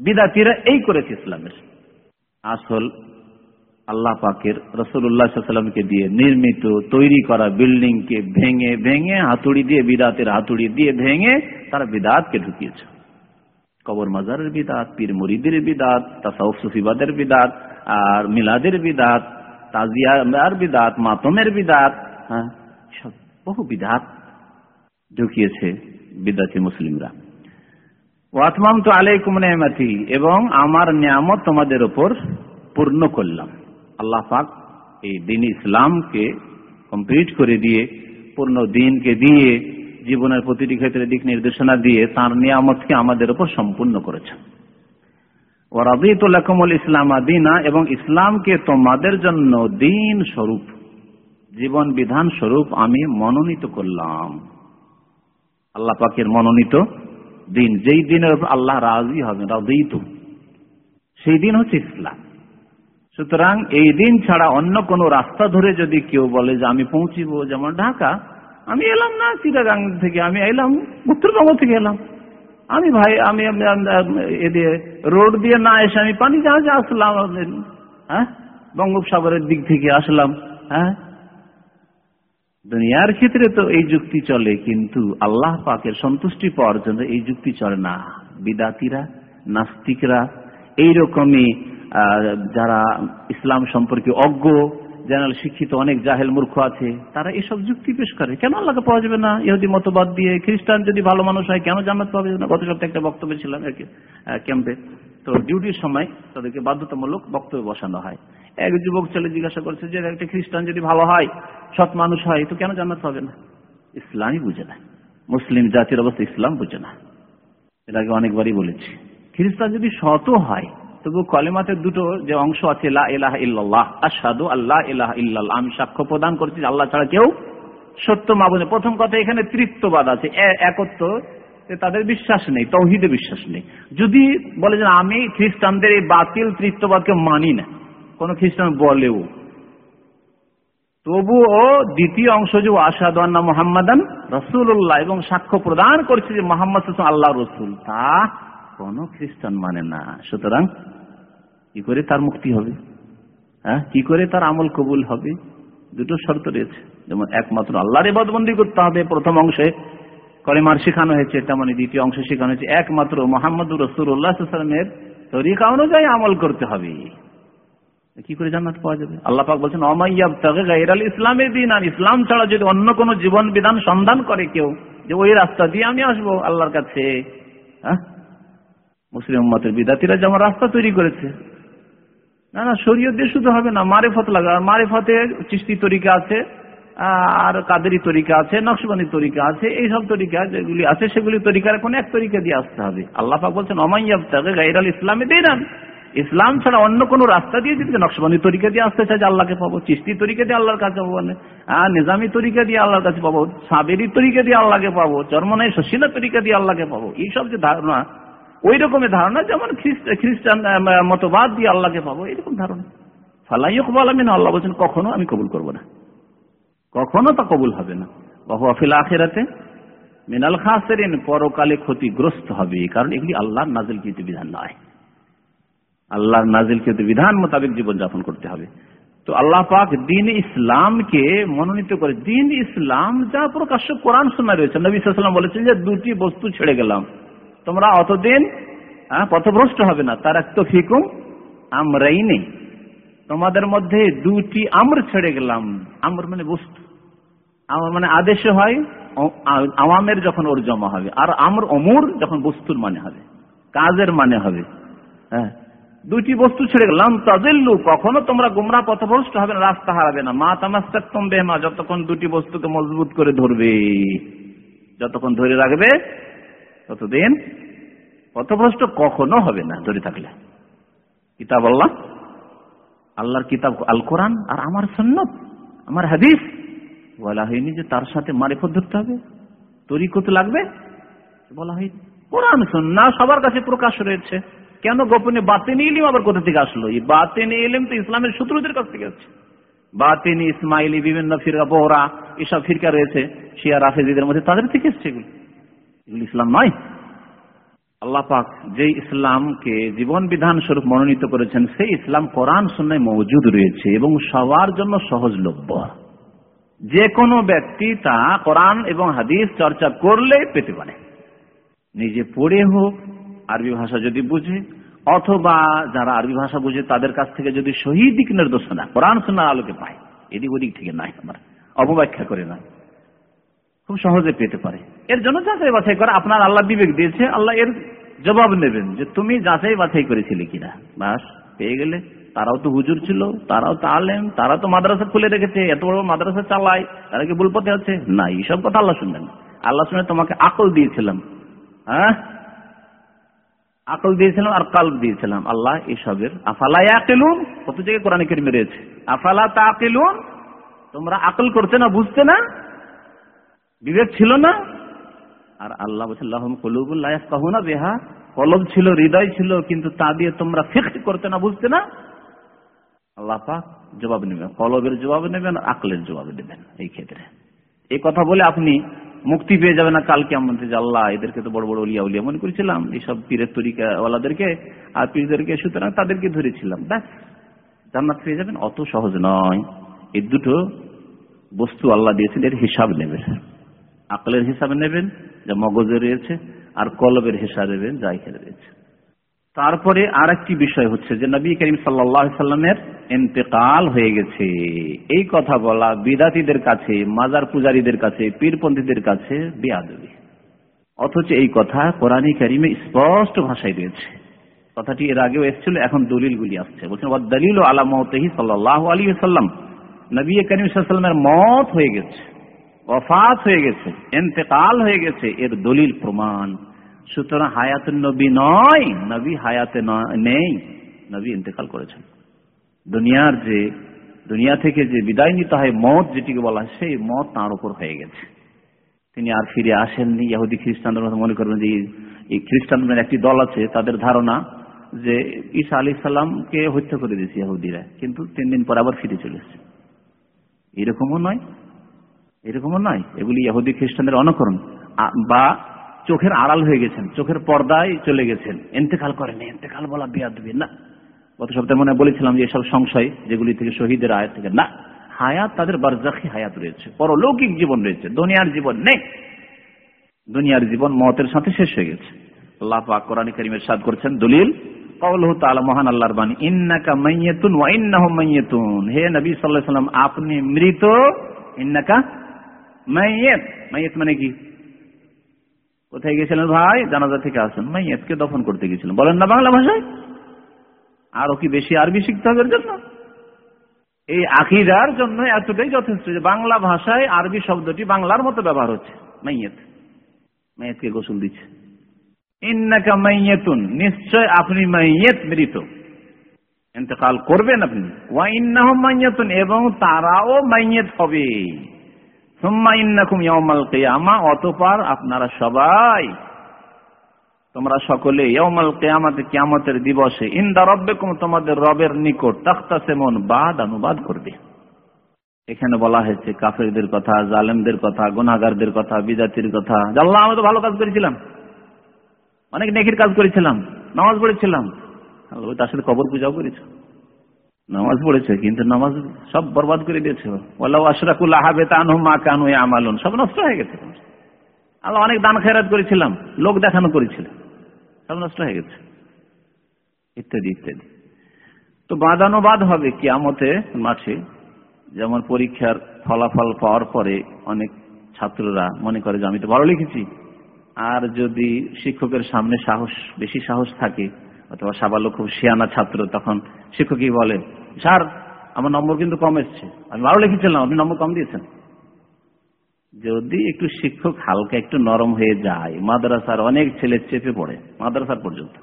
বিদাতিরা এই করেছে ইসলামের। আসল আল্লাহ পাকের রসুল্লাহামকে দিয়ে নির্মিত, তৈরি করা বিল্ডিং কে ভেঙে ভেঙে হাতুড়ি দিয়ে, বিদাতের হাতুড়ি দিয়ে ভেঙে তারা বিদাতকে ঢুকিয়েছে। কবর মাজারের বিদাত, পীর মুরিদের বিদাত, তাসাউফ সুফিবাদের বিদাত, আর মিলাদের বিদাত তাজিয়ার বিদাত, মাতমের বিদাত হ্যাঁ বহু বিদাত ঢুকিয়েছে বিদাতি মুসলিমরা। ওয়াতমাম তো আলাইকুম নেমাতি, এবং আমার নিয়ামত তোমাদের ওপর পূর্ণ করলাম। আল্লাহ পাক এই দিন ইসলামকে কমপ্লিট করে দিয়ে, পূর্ণ দিনকে দিয়ে জীবনের প্রতিটি ক্ষেত্রে দিক নির্দেশনা দিয়ে তার নিয়ামতকে আমাদের উপর সম্পূর্ণ করেছেন। এবং ইসলামকে তোমাদের জন্য দিন স্বরূপ, জীবন বিধান স্বরূপ আমি মনোনীত করলাম। আল্লাহ পাকের মনোনীত দিন, যেই দিনের আল্লাহ রাজি হবেন রাজিত সেই দিন হচ্ছে ইসলাম। সুতরাং এই দিন ছাড়া অন্য কোন রাস্তা ধরে যদি কেউ বলে যে আমি পৌঁছিব যেমন ঢাকা আমি এলাম না চিটাগাং থেকে, আমি এলাম উত্তরবঙ্গ থেকে এলাম। আমি ভাই, আমি এদিকে রোড দিয়ে না এসে আমি পানি জাহাজে আসলাম হ্যাঁ বঙ্গোপসাগরের দিক থেকে আসলাম হ্যাঁ। দুনিয়ার ক্ষেত্রে তো এই যুক্তি চলে, কিন্তু আল্লাহ পাকের সন্তুষ্টি পাওয়ার জন্য এই যুক্তি চলে না। বিদাতিরা, নাস্তিকরা, এইরকমই যারা ইসলাম সম্পর্কে অজ্ঞ জেনারেল শিক্ষিত অনেক জাহেল মূর্খ আছে, তারা এসব যুক্তি পেশ করে। কেন আল্লাহকে পাওয়া যাবে না? ইহুদি মতবাদ দিয়ে খ্রিস্টান যদি ভালো মানুষ হয়, কেন জান্নাত পাওয়া যাবে না? গত সপ্তাহে একটা বক্তব্য ছিলাম আর কি ক্যাম্পে। তো ডিউটির সময় তাদেরকে বাধ্যতামূলক বক্তব্য বসানো হয়। এক যুবক ছেলে জিজ্ঞাসা করছে যে, একটা খ্রিস্টান যদি ভালো হয়, সৎ মানুষ হয়, তো কেন জান্নাত পাবে না? ইসলামই বুঝে না। মুসলিম জাতির অবস্থা ইসলাম বুঝে না। এটাকে অনেকবারই বলেছি। খ্রিস্টান যদি শত হয় তবু কলেমাতে দুটো যে অংশ আছে ইল্লাল্লাহ আসাদু আল্লাহ ইলাহ ইল্লাল্লাহ, আমি সাক্ষ্য প্রদান করছি আল্লাহ ছাড়া কেউ সত্য মাবনে প্রথম কথা, এখানে তৃত্ববাদ আছে একত্র তাদের বিশ্বাস নেই, তৌহিদে বিশ্বাস নেই। যদি বলে যে আমি খ্রিস্টানদের এই বাতিল তৃত্ববাদকে মানি না, কোন খ্রিস্টান বলেও, তবুও দ্বিতীয় অংশ যে আসাদ মোহাম্মদান রসুল্লাহ এবং সাক্ষ্য প্রদান করছে যে মোহাম্মদ আল্লাহ রসুল তা কোন খ্রিস্টান মানে না। সুতরাং কি করে তার মুক্তি হবে? হ্যাঁ? কি করে তার আমল কবুল হবে? দুটো শর্ত রয়েছে। যেমন একমাত্র আল্লাহর এবাদবন্দি করতে হবে প্রথম অংশে কলেমার শেখানো হয়েছে, তেমনি দ্বিতীয় অংশে শেখানো হয়েছে, একমাত্র মোহাম্মদ রসুল্লাহামের তরিকা অনুযায়ী আমল করতে হবে। কি করে জান্নাত পাওয়া যাবে? আল্লাহ পাক বলছেন ইসলামের দিন আর ইসলাম ছাড়া যদি অন্য কোন জীবন বিধান সন্ধান করে কেউ, যে ওই রাস্তা দিয়ে আমি আসব আল্লাহর কাছে হ্যাঁ? মুসলিম উম্মতের বিদাতিরা যেমন রাস্তা তৈরি করেছে না না, শরীয়ত দিয়ে শুধু হবে না, মারেফত লাগা, আর মারেফতে চিস্তি তরিকা আছে আর কাদেরি তরিকা আছে নকশবানি তরিকা আছে, এইসব তরিকা যেগুলি আছে, সেগুলি তরিকার কোন এক তরিকা দিয়ে আসতে হবে। আল্লাহ পাক বলছেন অমাইয়াবতাকে গাইরাল ইসলামে দিয়ে দেন ইসলাম ছাড়া অন্য কোন রাস্তা দিয়ে যদি নকশবানি তরিকা দিয়ে আসতে চাই যে আল্লাহকে পাবো চিস্তি তরিকা দিয়ে আল্লাহর কাছে পাবো আর নিজামি তরিকা দিয়ে আল্লাহর কাছে পাবো, সাবেরি তরিকা দিয়ে আল্লাহকে পাবো চর্মনাই শশীলা তরিকা দিয়ে আল্লাহকে পাবো, এইসব যে ধারণা ওই রকমের ধারণা, যেমন খ্রিস্টান মতবাদ দিয়ে আল্লাহকে পাবো এরকম ধারণা। ফালাই কবাল আমি আল্লাহ বলছেন, কখনো আমি কবুল করব না। কখনো তা কবুল হবে না। বহু আফিল আখেরাতে মিনাল খাসেরিন, পরকালে ক্ষতিগ্রস্ত হবে। কারণ এগুলি আল্লাহর নাজিলকৃত বিধান নয়। আল্লাহর নাজিলকৃত বিধান মোতাবেক জীবনযাপন করতে হবে। তো আল্লাহ পাক দিন ইসলামকে মনোনীত করে, দিন ইসলাম যা প্রকাশ্য কোরআন শোনা রয়েছে। নবী সাল্লাম বলেছেন যে, দুটি বস্তু ছেড়ে গেলাম। তোমরা অতদিন পথভ্রষ্ট হবে না। তার এক তো ফিকুম আমরাই নেই তোমাদের মধ্যে দুটি আমর ছেড়ে গেলাম। আমর মানে বস্তু। আমার মানে আদেশে হয় আওয়ামের যখন ওর জমা হবে। আর আমর অমর যখন বস্তুর মানে হবে। কাজের মানে হবে। হ্যাঁ দুটি বস্তু ছেড়ে গেলাম। তাজেল্লু, কখনো তোমরা গুমরা পথভ্রষ্ট হবে না, রাস্তা হারাবে না। মা তামাস্তাক তোম বেহমা, যতক্ষণ দুটি বস্তুকে মজবুত করে ধরবে, যতক্ষণ ধরে রাখবে ততদিন পথভ্রষ্ট কখনো হবে না ধরে থাকলে। কিতাব আল্লাহ, আল্লাহর কিতাব আল কোরআন আর আমার সন্ন্যত আমার হাদিস। বলা হয়নি যে তার সাথে মারিফত ধরতে হবে। তরিকত লাগবে? বলা হয়নি। কোরআন সন্না সবার কাছে প্রকাশ রয়েছে। কেন গোপনে বাতেনি ইলিম আবার কোথা থেকে আসলো? এই বাতেনি ইলিম তো ইসলামের শত্রুদের কাছ থেকে আসছে। বাতেনি ইসমাইলি, বিভিন্ন ফিরকা, বোহরা, এসব ফিরকা রয়েছে, শিয়া, রাফেজিদের মধ্যে তাদের থেকে এসছে এগুলি। ইসলাম নয়। আল্লাহ পাক যে ইসলামকে জীবন বিধান স্বরূপ মনোনীত করেছেন, সেই ইসলাম কোরআন শূন্যে মজুদ রয়েছে এবং সবার জন্য সহজলভ্য। যে কোনো ব্যক্তি তা কোরআন এবং হাদিস চর্চা করলে পেতে পারে। নিজে পড়ে হোক, আরবি ভাষা যদি বুঝে, অথবা যারা আরবি ভাষা বুঝে, তাদের কাছ থেকে যদি সহি দিক নির্দেশনা কোরআন শোনার আলোকে পায়, এদিক ওদিক থেকে নাই আমার। অপব্যাখ্যা করে না খুব সহজে পেতে পারে। এর জন্য যাচাই বাছাই করে, আপনার আল্লাহ বিবেক দিয়েছে, আল্লাহ এর জবাব নেবেন যে তুমি যাচাই বাছাই করেছিলে কিনা। বাস, পেয়ে গেলে তারাও তো হুজুর ছিল, তারাও তো আলেম, তারা তো মাদ্রাসা খুলে রেখেছে, এত বড় মাদ্রাসা চালায়, তারা কি ভুল আছে? না, এইসব কথা আল্লাহ শুনবেন আল্লাহ শুনে তোমাকে আকল দিয়েছিলাম। হ্যাঁ? আকল দিয়েছিলাম আর কাল দিয়েছিলাম। আল্লাহ এসবের, আফালা আকেলুন কত জায়গায় কোরআন কেরিমে রয়েছে। আফালা তা আকেলুন তোমরা আকল করতে না বুঝতে না? বিবেক ছিল না। আর আল্লাহ বলছে বেহা। কলব ছিল, হৃদয় ছিল, কিন্তু তা দিয়ে তোমরা ফিক্স করতে না, বুঝতে না। আল্লাহ পাক জবাব নেবেন, কলবের জবাব নেবেন, আকলের জবাব নেবেন এই ক্ষেত্রে। এই কথা বলে আপনি মুক্তি পেয়ে যাবে না কালকে আমাদের যে আল্লাহ, এদেরকে তো বড় বড় উলিয়া উলিয়া মনে করেছিলাম। এইসব পীরের তরিকাওয়ালাদেরকে আর পীরদেরকে, সুতরাং তাদেরকে ধরেছিলাম। ব্যাস, জান্নাত পেয়ে যাবেন, অত সহজ নয়। এই দুটো বস্তু আল্লাহ দিয়েছেন, এর হিসাব নেবেন। আকলের হিসাবে নেবেন, যা মগজে রয়েছে, আর কলবের হিসাবে নেবেন, যা এখানে রয়েছে। তারপরে আর একটি বিষয় হচ্ছে যে নবী করিম সাল্লামের এতেকাল হয়ে গেছে। এই কথা বলা বিদাতিদের কাছে, মাজার পূজারীদের কাছে, পীরপন্থীদের কাছে বেয়াদবি। অথচ এই কথা কোরআন করিমে স্পষ্ট ভাষায় রয়েছে। কথাটি এর আগেও এসেছিল, এখন দলিলগুলি আসছে। বলছেন দলিল আলামতহি সাল্লাহ আলী সাল্লাম নবী করিম সাল্লামের মত হয়ে গেছে। অফাত হয়ে গেছে এতেকাল হয়ে গেছে, এর দলিল প্রমাণ। সুতরাং হায়াত নবী নয়, নবী হায়াতে নেই, নবী ইন্তেকাল করেছেন। দুনিয়ার যে, দুনিয়া থেকে যে বিদায় নিতে হয়, মত যেটিকে বলা হয়, সেই মত তাঁর উপর হয়ে গেছে। তিনি আর ফিরে আসেননি। ইহুদি খ্রিস্টানদের মতো মনে করবেন যে, এই খ্রিস্টানদের একটি দল আছে, তাদের ধারণা যে ঈসা আলী সাল্লামকে হত্যা করে দিয়েছে ইহুদিরা। কিন্তু তিন দিন পর আবার ফিরে চলেছে এরকমও নয় এরকমও নয়। এগুলি ইহুদি খ্রিস্টানদের অনুকরণ। বা চোখের আড়াল হয়ে গেছেন, চোখের পর্দায় চলে গেছেন। এতেকাল করেন এতেকাল বলা বিয়াদবি, না। গত সপ্তাহে মনে বলেছিলাম যে এসব সংশয় যেগুলি থেকে শহীদের আয়াত থেকে, না। হায়াত তাদের বারজাখি হায়াত রয়েছে, পরলৌকিক জীবন রয়েছে, দুনিয়ার জীবন নেই। দুনিয়ার জীবন মতের সাথে শেষ হয়ে গেছে। ইন্নাকা হে আপনি মৃত, ইন্নাকা মাইয়াত, মাইয়েত মানে কি? কোথায় গেছিলেন ভাই? জানাজা থেকে আসেন। মাইয়াতকে দফন করতে গেছিলেন বলেন না বাংলা ভাষায়? আরও কি বেশি আরবি শিখতে হবে জন্য? এই আকিদার জন্য এতটাই যথেষ্ট যে বাংলা ভাষায় আরবি শব্দটি বাংলার মতো ব্যবহার হচ্ছে। মাইয়েত। মাইয়াতকে গোসল দিচ্ছে। ইন্নাকা মাইয়েতুন, নিশ্চয় আপনি মাইয়েত মৃত। ইন্তেকাল করবেন আপনি। ওয়া ইন্নাহুম মাইয়াতুন, এবং তারাও মাইয়েত হবে। অতঃপর আপনারা সবাই, তোমরা সকলে ইয়াউমাল কিয়ামাতে কিয়ামতের দিবসে, ইনদা রাব্বিকুম তোমাদের রবের নিকট, তাখতাসিমুন, বাদ অনুবাদ করবে। এখানে বলা হয়েছে, কাফেরদের কথা, জালেমদের কথা, গুনাহগারদের কথা বিজাতির কথা আল্লাহ আমরা তো ভালো কাজ করেছিলাম, অনেক নেকির কাজ করেছিলাম, নামাজ পড়েছিলাম। তার সাথে কবর পূজাও করেছ। নামাজ পড়েছে, কিন্তু নামাজ সব বরবাদ করে দিয়েছে। আশরাকুল আহাবে মা কানু আমালুন সব নষ্ট হয়ে গেছে। আল্লাহ অনেক দান খেরাত করেছিলাম, লোক দেখানো করেছিল। সব নষ্ট হয়ে গেছে। ইত্যাদি ইত্যাদি। তো বাদানুবাদ হবে কিয়ামতে মাঠে, যেমন পরীক্ষার ফলাফল পাওয়ার পরে অনেক ছাত্ররা মনে করে যে, আমি তো ভালো লিখেছি। আর যদি শিক্ষকের সামনে সাহস, বেশি সাহস থাকে, অথবা সাবালো খুব শিয়ানা ছাত্র, তখন শিক্ষকই বলে, স্যার, আমার নম্বর কিন্তু কম এসছে। আমি ভালো লিখেছিলাম, আপনি নম্বর কম দিয়েছেন। যদি একটু শিক্ষক হালকা একটু নরম হয়ে যায়, মাদ্রাসার অনেক ছেলে চেপে পড়ে, মাদ্রাসার পর্যন্ত,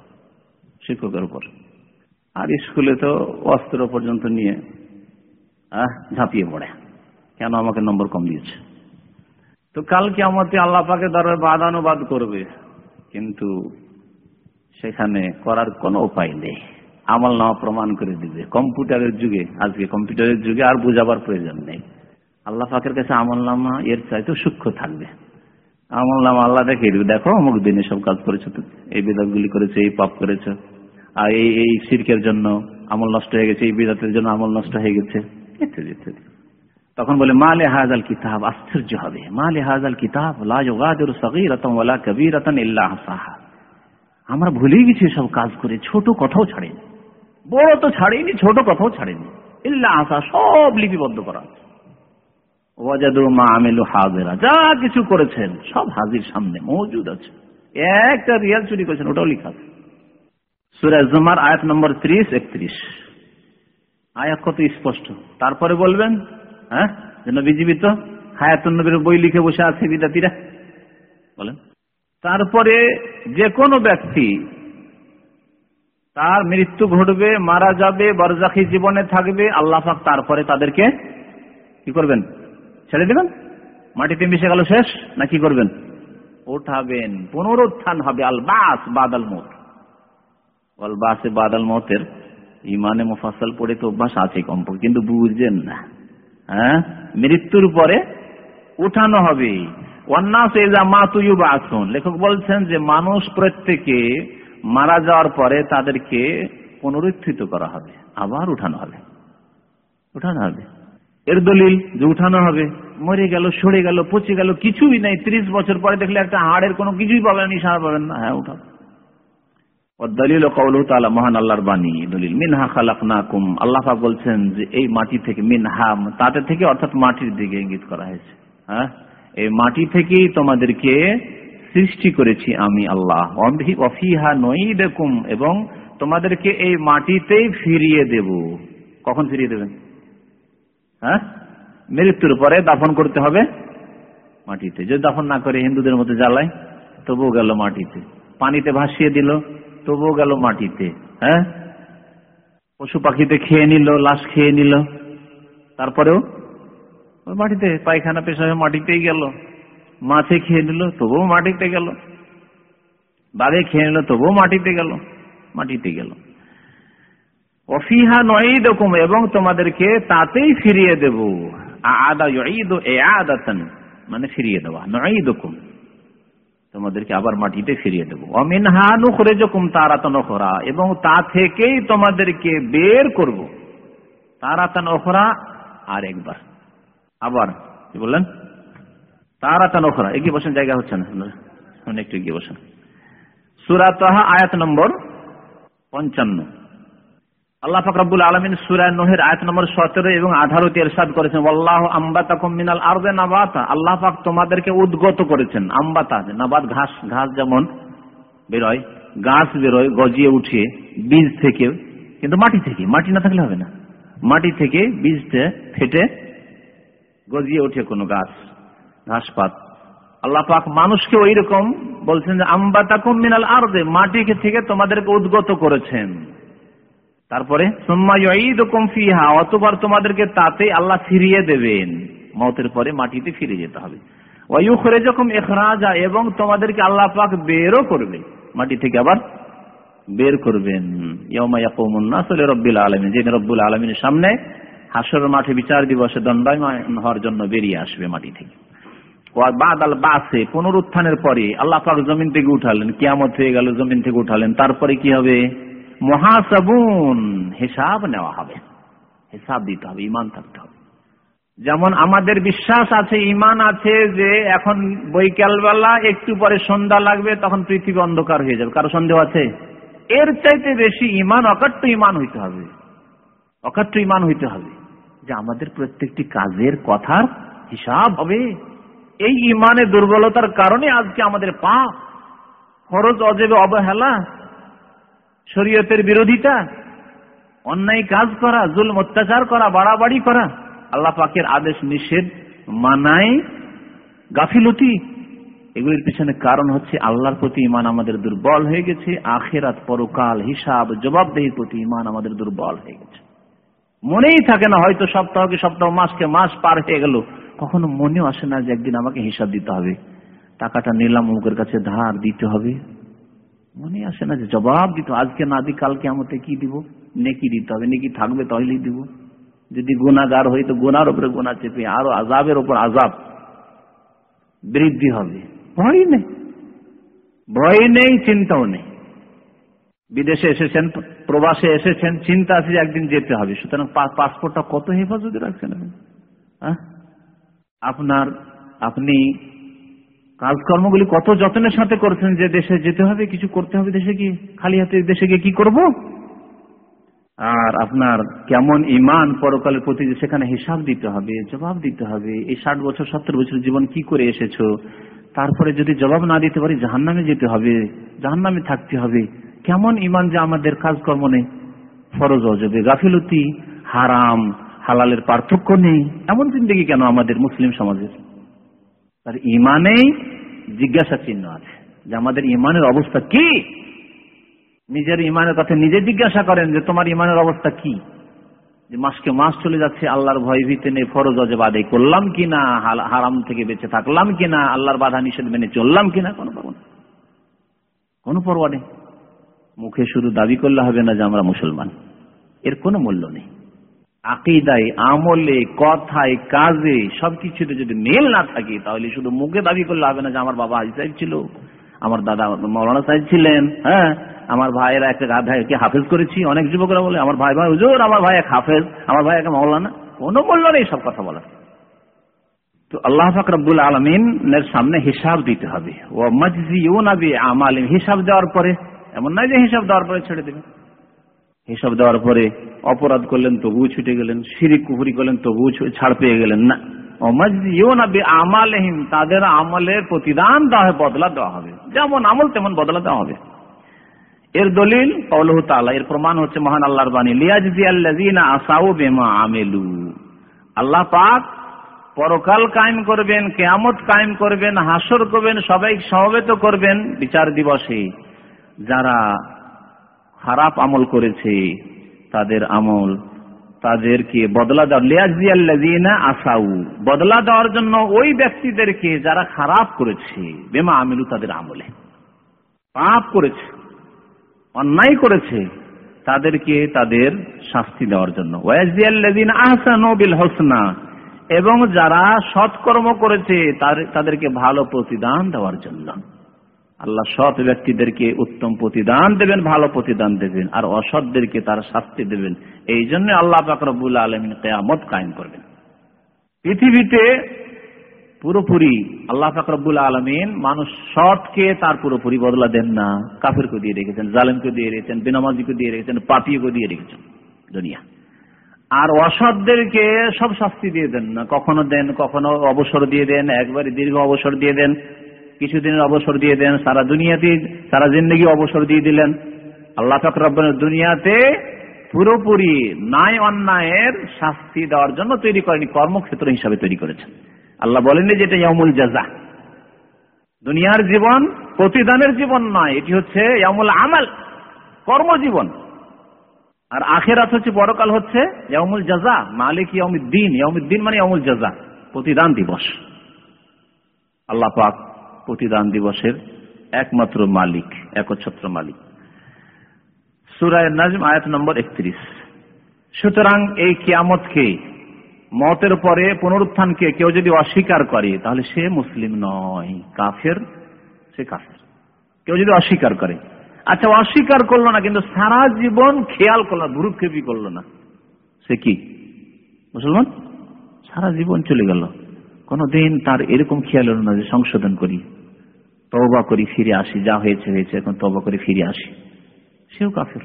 শিক্ষকের উপর। আর স্কুলে তো অস্ত্র পর্যন্ত নিয়ে ঝাঁপিয়ে পড়ে। কেন আমাকে নম্বর কম দিয়েছে? তো কালকে আমাকে আল্লাহ পাকে দ্বারা বাদানুবাদ করবে, কিন্তু সেখানে করার কোনো উপায় নেই। আমল নামা প্রমাণ করে দিবে। কম্পিউটারের যুগে, আজকে কম্পিউটারের যুগে আর বুঝাবার প্রয়োজন নেই। আল্লাহ পাকের কাছে আমল নামা এর চাইতে সূক্ষ্ম থাকবে। আমল নামা আল্লাহ দেখে দেখো, অমুক দিনে সব কাজ করেছ এই বেদাতগুলি করেছে, এই পাপ করেছ, আর এই এই সিরকের জন্য আমল নষ্ট হয়ে গেছে, এই বিদাতের জন্য আমল নষ্ট হয়ে গেছে, ইত্যাদি ইত্যাদি। তখন বলে, মালে হাজাল কিতাব, আশ্চর্য হবে। মালে হাজাল কিতাব লাজগাদুর সগীরাতাম ওয়ালা কবীরাতান ইল্লা হাসাহা আমরা ভুলে গেছি সব কাজ করে, ছোট কথাও ছাড়েনি। বড় তো ছাড়েনি ছোট কথাও ছাড়েনি ইল্লা হাসা সব লিপিবদ্ধ করা আছে। মা আমিলু হাজিরা, যা কিছু করেছেন, সব হাজির সামনে মজুদ আছে। একটা রিয়াল চুরি করেছেন, ওটাও লেখা আছে। সুরা জুমার আয়াত নম্বর ত্রিশ, একত্রিশ। আয়াত কত স্পষ্ট? তারপরে বলবেন হ্যাঁ? যেন বিজীবিত হায়াতুন নবীর বই লিখে বসে আছে বিদাতিরা বলেন। তারপরে যে কোনো ব্যক্তি তার মৃত্যু ঘটবে, মারা যাবে, বরজাখি জীবনে থাকবে, আল্লাহ পাক তারপরে তাদেরকে কি করবেন? ছেড়ে দেবেন? মাটিতে মিশে গেল শেষ না কি করবেন? ওঠাবেন। পুনরুত্থান হবে আল বাস বাদাল মত। আল বাসে বাদাল মতের ইমানে মুফাসাল পড়ে তো অভ্যাস আছে কম্পক কিন্তু বুঝছেন না। হ্যাঁ? মৃত্যুর পরে উঠানো হবে। অন্যাস এজা মা তুই লেখক বলছেন যে, মানুষ প্রত্যেকে মারা যাওয়ার পরে তাদেরকে পুনরুত্থিত করা হবে, আবার উঠানো হবে। উঠানো হবে। এর দলিল যে উঠানো হবে, মরে গেল, সরে গেল, পচে গেল, কিছুই নাই। ত্রিশ বছর পরে দেখলে একটা হাড়ের কোনো কিছুই পাবেন নিশা পাবেন না। হ্যাঁ উঠাবে দলিল কৌল মহান আল্লাহর বাণী। দলিল, মিনহা খালাক নাকুম আল্লাহ বলছেন যে এই মাটি থেকে, মিনহা, তাতে থেকে অর্থাৎ মাটির দিকে ইঙ্গিত করা হয়েছে। হ্যাঁ? এই মাটি থেকেই তোমাদেরকে সৃষ্টি করেছি আমি আল্লাহ। অফিহা নই দেখুম এবং তোমাদেরকে এই মাটিতেই ফিরিয়ে দেব। কখন ফিরিয়ে দেবেন? হ্যাঁ? মৃত্যুর পরে দাফন করতে হবে মাটিতে। যদি দাফন না করে হিন্দুদের মতো জ্বালায়, তবুও গেল মাটিতে। পানিতে ভাসিয়ে দিল, তবুও গেল মাটিতে। হ্যাঁ? পশু পাখিতে খেয়ে নিল, লাশ খেয়ে নিল। তারপরেও মাটিতে, পায়খানা পেশাবে মাটিতেই গেল। মাছে খেয়ে নিল, তবুও মাটিতে গেল। বাঘে খেয়ে নিল, তবুও মাটিতে গেল মাটিতে গেল। অফিহা নয় রকম এবং তোমাদেরকে তাতেই ফিরিয়ে দেব। আদা মানে ফিরিয়ে দেওয়া। নয় রকম তোমাদেরকে আবার মাটিতে ফিরিয়ে দেবো। অমিনহানু করে যখন তারাতন ওখরা এবং তা থেকেই তোমাদেরকে বের করব। তারাতন ওখরা আর একবার আবার কি বললেন? তারাতন ওখরা এগিয়ে বসেন, জায়গা হচ্ছে না। একটু এগিয়ে বসেন। সুরাতহা আয়াত নম্বর পঞ্চান্ন। আল্লাহ ফাকরাবুল আলমিন সুরায় নোহের আয়াত নম্বর সতেরো এবং আঠারোতে এরশাদ করেছেন আল্লাহ আম্বাতা মিনাল আরদে নাবাতা। আল্লাহ পাক তোমাদেরকে উদ্গত করেছেন, আম্বাতা নাবাত, ঘাস ঘাস যেমন বেরোয়, গাছ বেরোয়, গজিয়ে উঠে, বীজ থেকে, কিন্তু মাটি থেকে, মাটি না থাকলে হবে না। মাটি থেকে বীজটা ফেটে গজিয়ে ওঠে কোনো গাছ। ঘাসপাত আল্লাহ পাক মানুষকে ওই রকম বলছেন যে, আম্বাতাকুম মিনাল আরদে মাটি থেকে তোমাদেরকে উদ্গত করেছেন। তারপরে অতবার তোমাদেরকে তাতে আল্লাহ ফিরিয়ে দেবেন। মতের পরে মাটিতে ফিরে যেতে হবে। ওয়ুখরে যখন এখরাজা এবং তোমাদেরকে আল্লাহ পাক বেরও করবে। মাটি থেকে আবার বের করবেন। রব্বুল আলমিন যে রব্বুল আলমিনের সামনে হাসর মাঠে বিচার দিবসে দণ্ডায়মান হওয়ার জন্য বেরিয়ে আসবে মাটি থেকে। বাদাল বাসে, পুনরুত্থানের পরে আল্লাহ পাক জমিন থেকে উঠালেন, কিয়ামত হয়ে গেল জমিন থেকে উঠালেন, তারপরে কি হবে? মহাসাবুন, হিসাব নেওয়া হবে। হিসাব দিতে হবে ইমান থাকতে হবে। যেমন আমাদের বিশ্বাস আছে ইমান আছে যে এখন বৈকালবেলা একটু পরে সন্ধ্যা লাগবে, তখন পৃথিবী অন্ধকার হয়ে যাবে। কারও সন্দেহ আছে? এর চাইতে বেশি ইমান অকাট্য ইমান হইতে হবে। অকাট্য ইমান হইতে হবে। যে আমাদের প্রত্যেকটি কাজের কথার হিসাব হবে। এই ইমানে দুর্বলতার কারণে আজকে আমাদের পাপ খরচ অজেবে অবহেলা, শরীয়তের বিরোধিতা, অন্যায় কাজ করা জুল অত্যাচার করা, বাড়াবাড়ি করা, আল্লাহ পাকের আদেশ নিষেধ মানায়, গাফিলতি, এগুলির পিছনে কারণ হচ্ছে আল্লাহর প্রতি ইমান আমাদের দুর্বল হয়ে গেছে, আখেরাত পরকাল হিসাব জবাবদেহির প্রতি ইমান আমাদের দুর্বল হয়ে গেছে। মনেই থাকে না, হয়তো সপ্তাহকে সপ্তাহ, মাসকে মাস পার হয়ে গেল কখনো মনেও আসে না যে একদিন আমাকে হিসাব দিতে হবে। টাকাটা নিলাম, অমুকের কাছে ধার দিতে হবে। মনে আসে না যে জবাব দিত আজকে না দি কালকে আমাকে কি দিব? নেকি দিতে হবে। নেকি থাকবে তাহলেই দিব। যদি গুণাগার হই তো গুনার উপরে গুণা চেপে আরও আজাবের ওপর আজাব বৃদ্ধি হবে। ভয় নেই। ভয় নেই, চিন্তাও নেই। বিদেশে এসেছেন, প্রবাসে এসেছেন, চিন্তা আছে একদিন যেতে হবে। সুতরাং পাসপোর্টটা কত হেফাজতে রাখছেন হ্যাঁ? আপনার, আপনি কাজকর্মগুলি কত যত্নের সাথে করছেন যে দেশে যেতে হবে, কিছু করতে হবে, দেশে গিয়ে, খালি হাতে দেশে গিয়ে কি করব? আর আপনার কেমন ইমান পরকালের প্রতি সেখানে হিসাব দিতে হবে, জবাব দিতে হবে, এই ষাট বছর, সত্তর বছর জীবন কি করে এসেছ? তারপরে যদি জবাব না দিতে পারি, জাহান্নামে যেতে হবে, জাহান্নামে থাকতে হবে। কেমন ইমান যে আমাদের কাজকর্ম নেই? ফরজ অজবে গাফিলতি হারাম। হালালের পার্থক্য নেই। এমন জিন্দগি কেন আমাদের মুসলিম সমাজের? তার ইমানেই জিজ্ঞাসা চিহ্ন আছে যে আমাদের ইমানের অবস্থা কি? নিজের ইমানের কথা নিজে জিজ্ঞাসা করেন যে তোমার ইমানের অবস্থা কি? যে মাসকে মাস চলে যাচ্ছে, আল্লাহর ভয় ভীতে নেই, ফরজ অজেব আদায় করলাম কিনা? হারাম থেকে বেঁচে থাকলাম কিনা? আল্লাহর বাধা নিষেধ মেনে চললাম কিনা? কোনো পরোয়া নেই। কোনো পরোয়া নেই। মুখে শুধু দাবি করলে হবে না যে আমরা মুসলমান। এর কোনো মূল্য নেই। আকিদায়, আমলে, কথায়, কাজে সবকিছুতে যদি মেল না থাকে, তাহলে শুধু মুখে দাবি করলে হবে না যে আমার বাবা হাজি সাহেব ছিল, আমার দাদা মৌলানা সাহেব ছিলেন হ্যাঁ? আমার ভাইয়েরা একটা ভাইকে হাফেজ করেছি, অনেক যুবকরা বলে, আমার ভাই ভাই, হুজুর, আমার ভাই এক হাফেজ, আমার ভাই এক মৌলানা। কোনো মূল্য নেই সব কথা বলার। তো আল্লাহ ফাকরাবুল আলমিনের সামনে হিসাব দিতে হবে। ও মজজি ও নাবি আমালিম হিসাব দেওয়ার পরে, এমন নয় যে হিসাব দেওয়ার পরে ছেড়ে দেবেন হিসাব দেওয়ার পরে অপরাধ করলেন, তবুও ছুটে গেলেন সিরিক কুহুরি করলেন, তবুও ছাড় পেয়ে গেলেন। না। আমালহীন তাদের আমলের প্রতিদান দেওয়া বদলা দেওয়া হবে। যেমন আমল, তেমন বদলা দেওয়া হবে। এর দলিল কৌলহ তালা এর প্রমাণ হচ্ছে মহান আল্লাহর বাণী লিয়াজিনা আসাউ বেমা আমেলু। আল্লাহ পাক পরকাল কায়েম করবেন, কেয়ামত কায়েম করবেন হাসর করবেন সবাই সমবেত করবেন বিচার দিবসে। যারা খারাপ আমল করেছে তাদের আমল, তাদেরকে বদলা লিয়াজিয়াল্লাযিনা আসাউ, বদলা দেওয়ার জন্য ওই ব্যক্তিদেরকে যারা খারাপ করেছে, বেমা আমিলু তাদের আমলে। পাপ করেছে, অন্যায় করেছে, তাদেরকে তাদের শাস্তি দেওয়ার জন্য। বিল হোসনা এবং যারা সৎকর্ম করেছে তাদেরকে ভালো প্রতিদান দেওয়ার জন্য। আল্লাহ সৎ ব্যক্তিদেরকে উত্তম প্রতিদান দেবেন, ভালো প্রতিদান দেবেন, আর অসৎদেরকে তার শাস্তি দেবেন। এই জন্য আল্লাহ ফাকরবুল আলমিন কেয়ামত কায়েম করবেন। পৃথিবীতে পুরোপুরি আল্লাহ ফাকরবুল আলমিন মানুষ সৎকে তার পুরোপুরি বদলা দেন না। কাফেরকে দিয়ে রেখেছেন, জালেমকে দিয়ে রেখেছেন, বেনামাজিকে দিয়ে রেখেছেন, পাপিকে দিয়ে রেখেছেন দুনিয়া। আর অসৎদেরকে সব শাস্তি দিয়ে দেন না। কখনো দেন, কখনো অবসর দিয়ে দেন একবারে দীর্ঘ অবসর দিয়ে দেন। কিছুদিনের অবসর দিয়ে দেন, সারা দুনিয়াতে, সারা জিন্দগি অবসর দিয়ে দিলেন। আল্লাহ ফাকরাবের দুনিয়াতে পুরোপুরি ন্যায় অন্যায়ের শাস্তি দেওয়ার জন্য তৈরি করেনি, কর্মক্ষেত্র হিসাবে তৈরি করেছেন। আল্লাহ বলেননি যে এটা ইয়ামুল জাজা। দুনিয়ার জীবন প্রতিদানের জীবন নয়, এটি হচ্ছে ইয়ামুল আমাল, কর্মজীবন। আর আখেরাত হচ্ছে বড়কাল হচ্ছে ইয়ামুল জাজা, মালিক ইয়ামুদ্দিন ইয়ামুদ্দিন মানে ইয়ামুল জাজা, প্রতিদান দিবস। আল্লাহ পাক প্রতিদান দিবসের একমাত্র মালিক, একচ্ছত্র মালিক। সুরায় নাজম, আয়াত নম্বর একত্রিশ। সুতরাং এই কিয়ামতকে, মতের পরে পুনরুত্থানকে কেউ যদি অস্বীকার করে, তাহলে সে মুসলিম নয়, কাফের, সে কাফের। কেউ যদি অস্বীকার করে আচ্ছা অস্বীকার করল না, কিন্তু সারা জীবন খেয়াল করল না, ভুরুক্ষেপই করল না, সে কি? মুসলমান? সারা জীবন চলে গেল। কোনদিন তার এরকম খেয়াল হলো না যে সংশোধন করি। তবা করি, ফিরে আসি। যা হয়েছে হয়েছে, এখন তবা করে ফিরে আসি। সেও কাফের।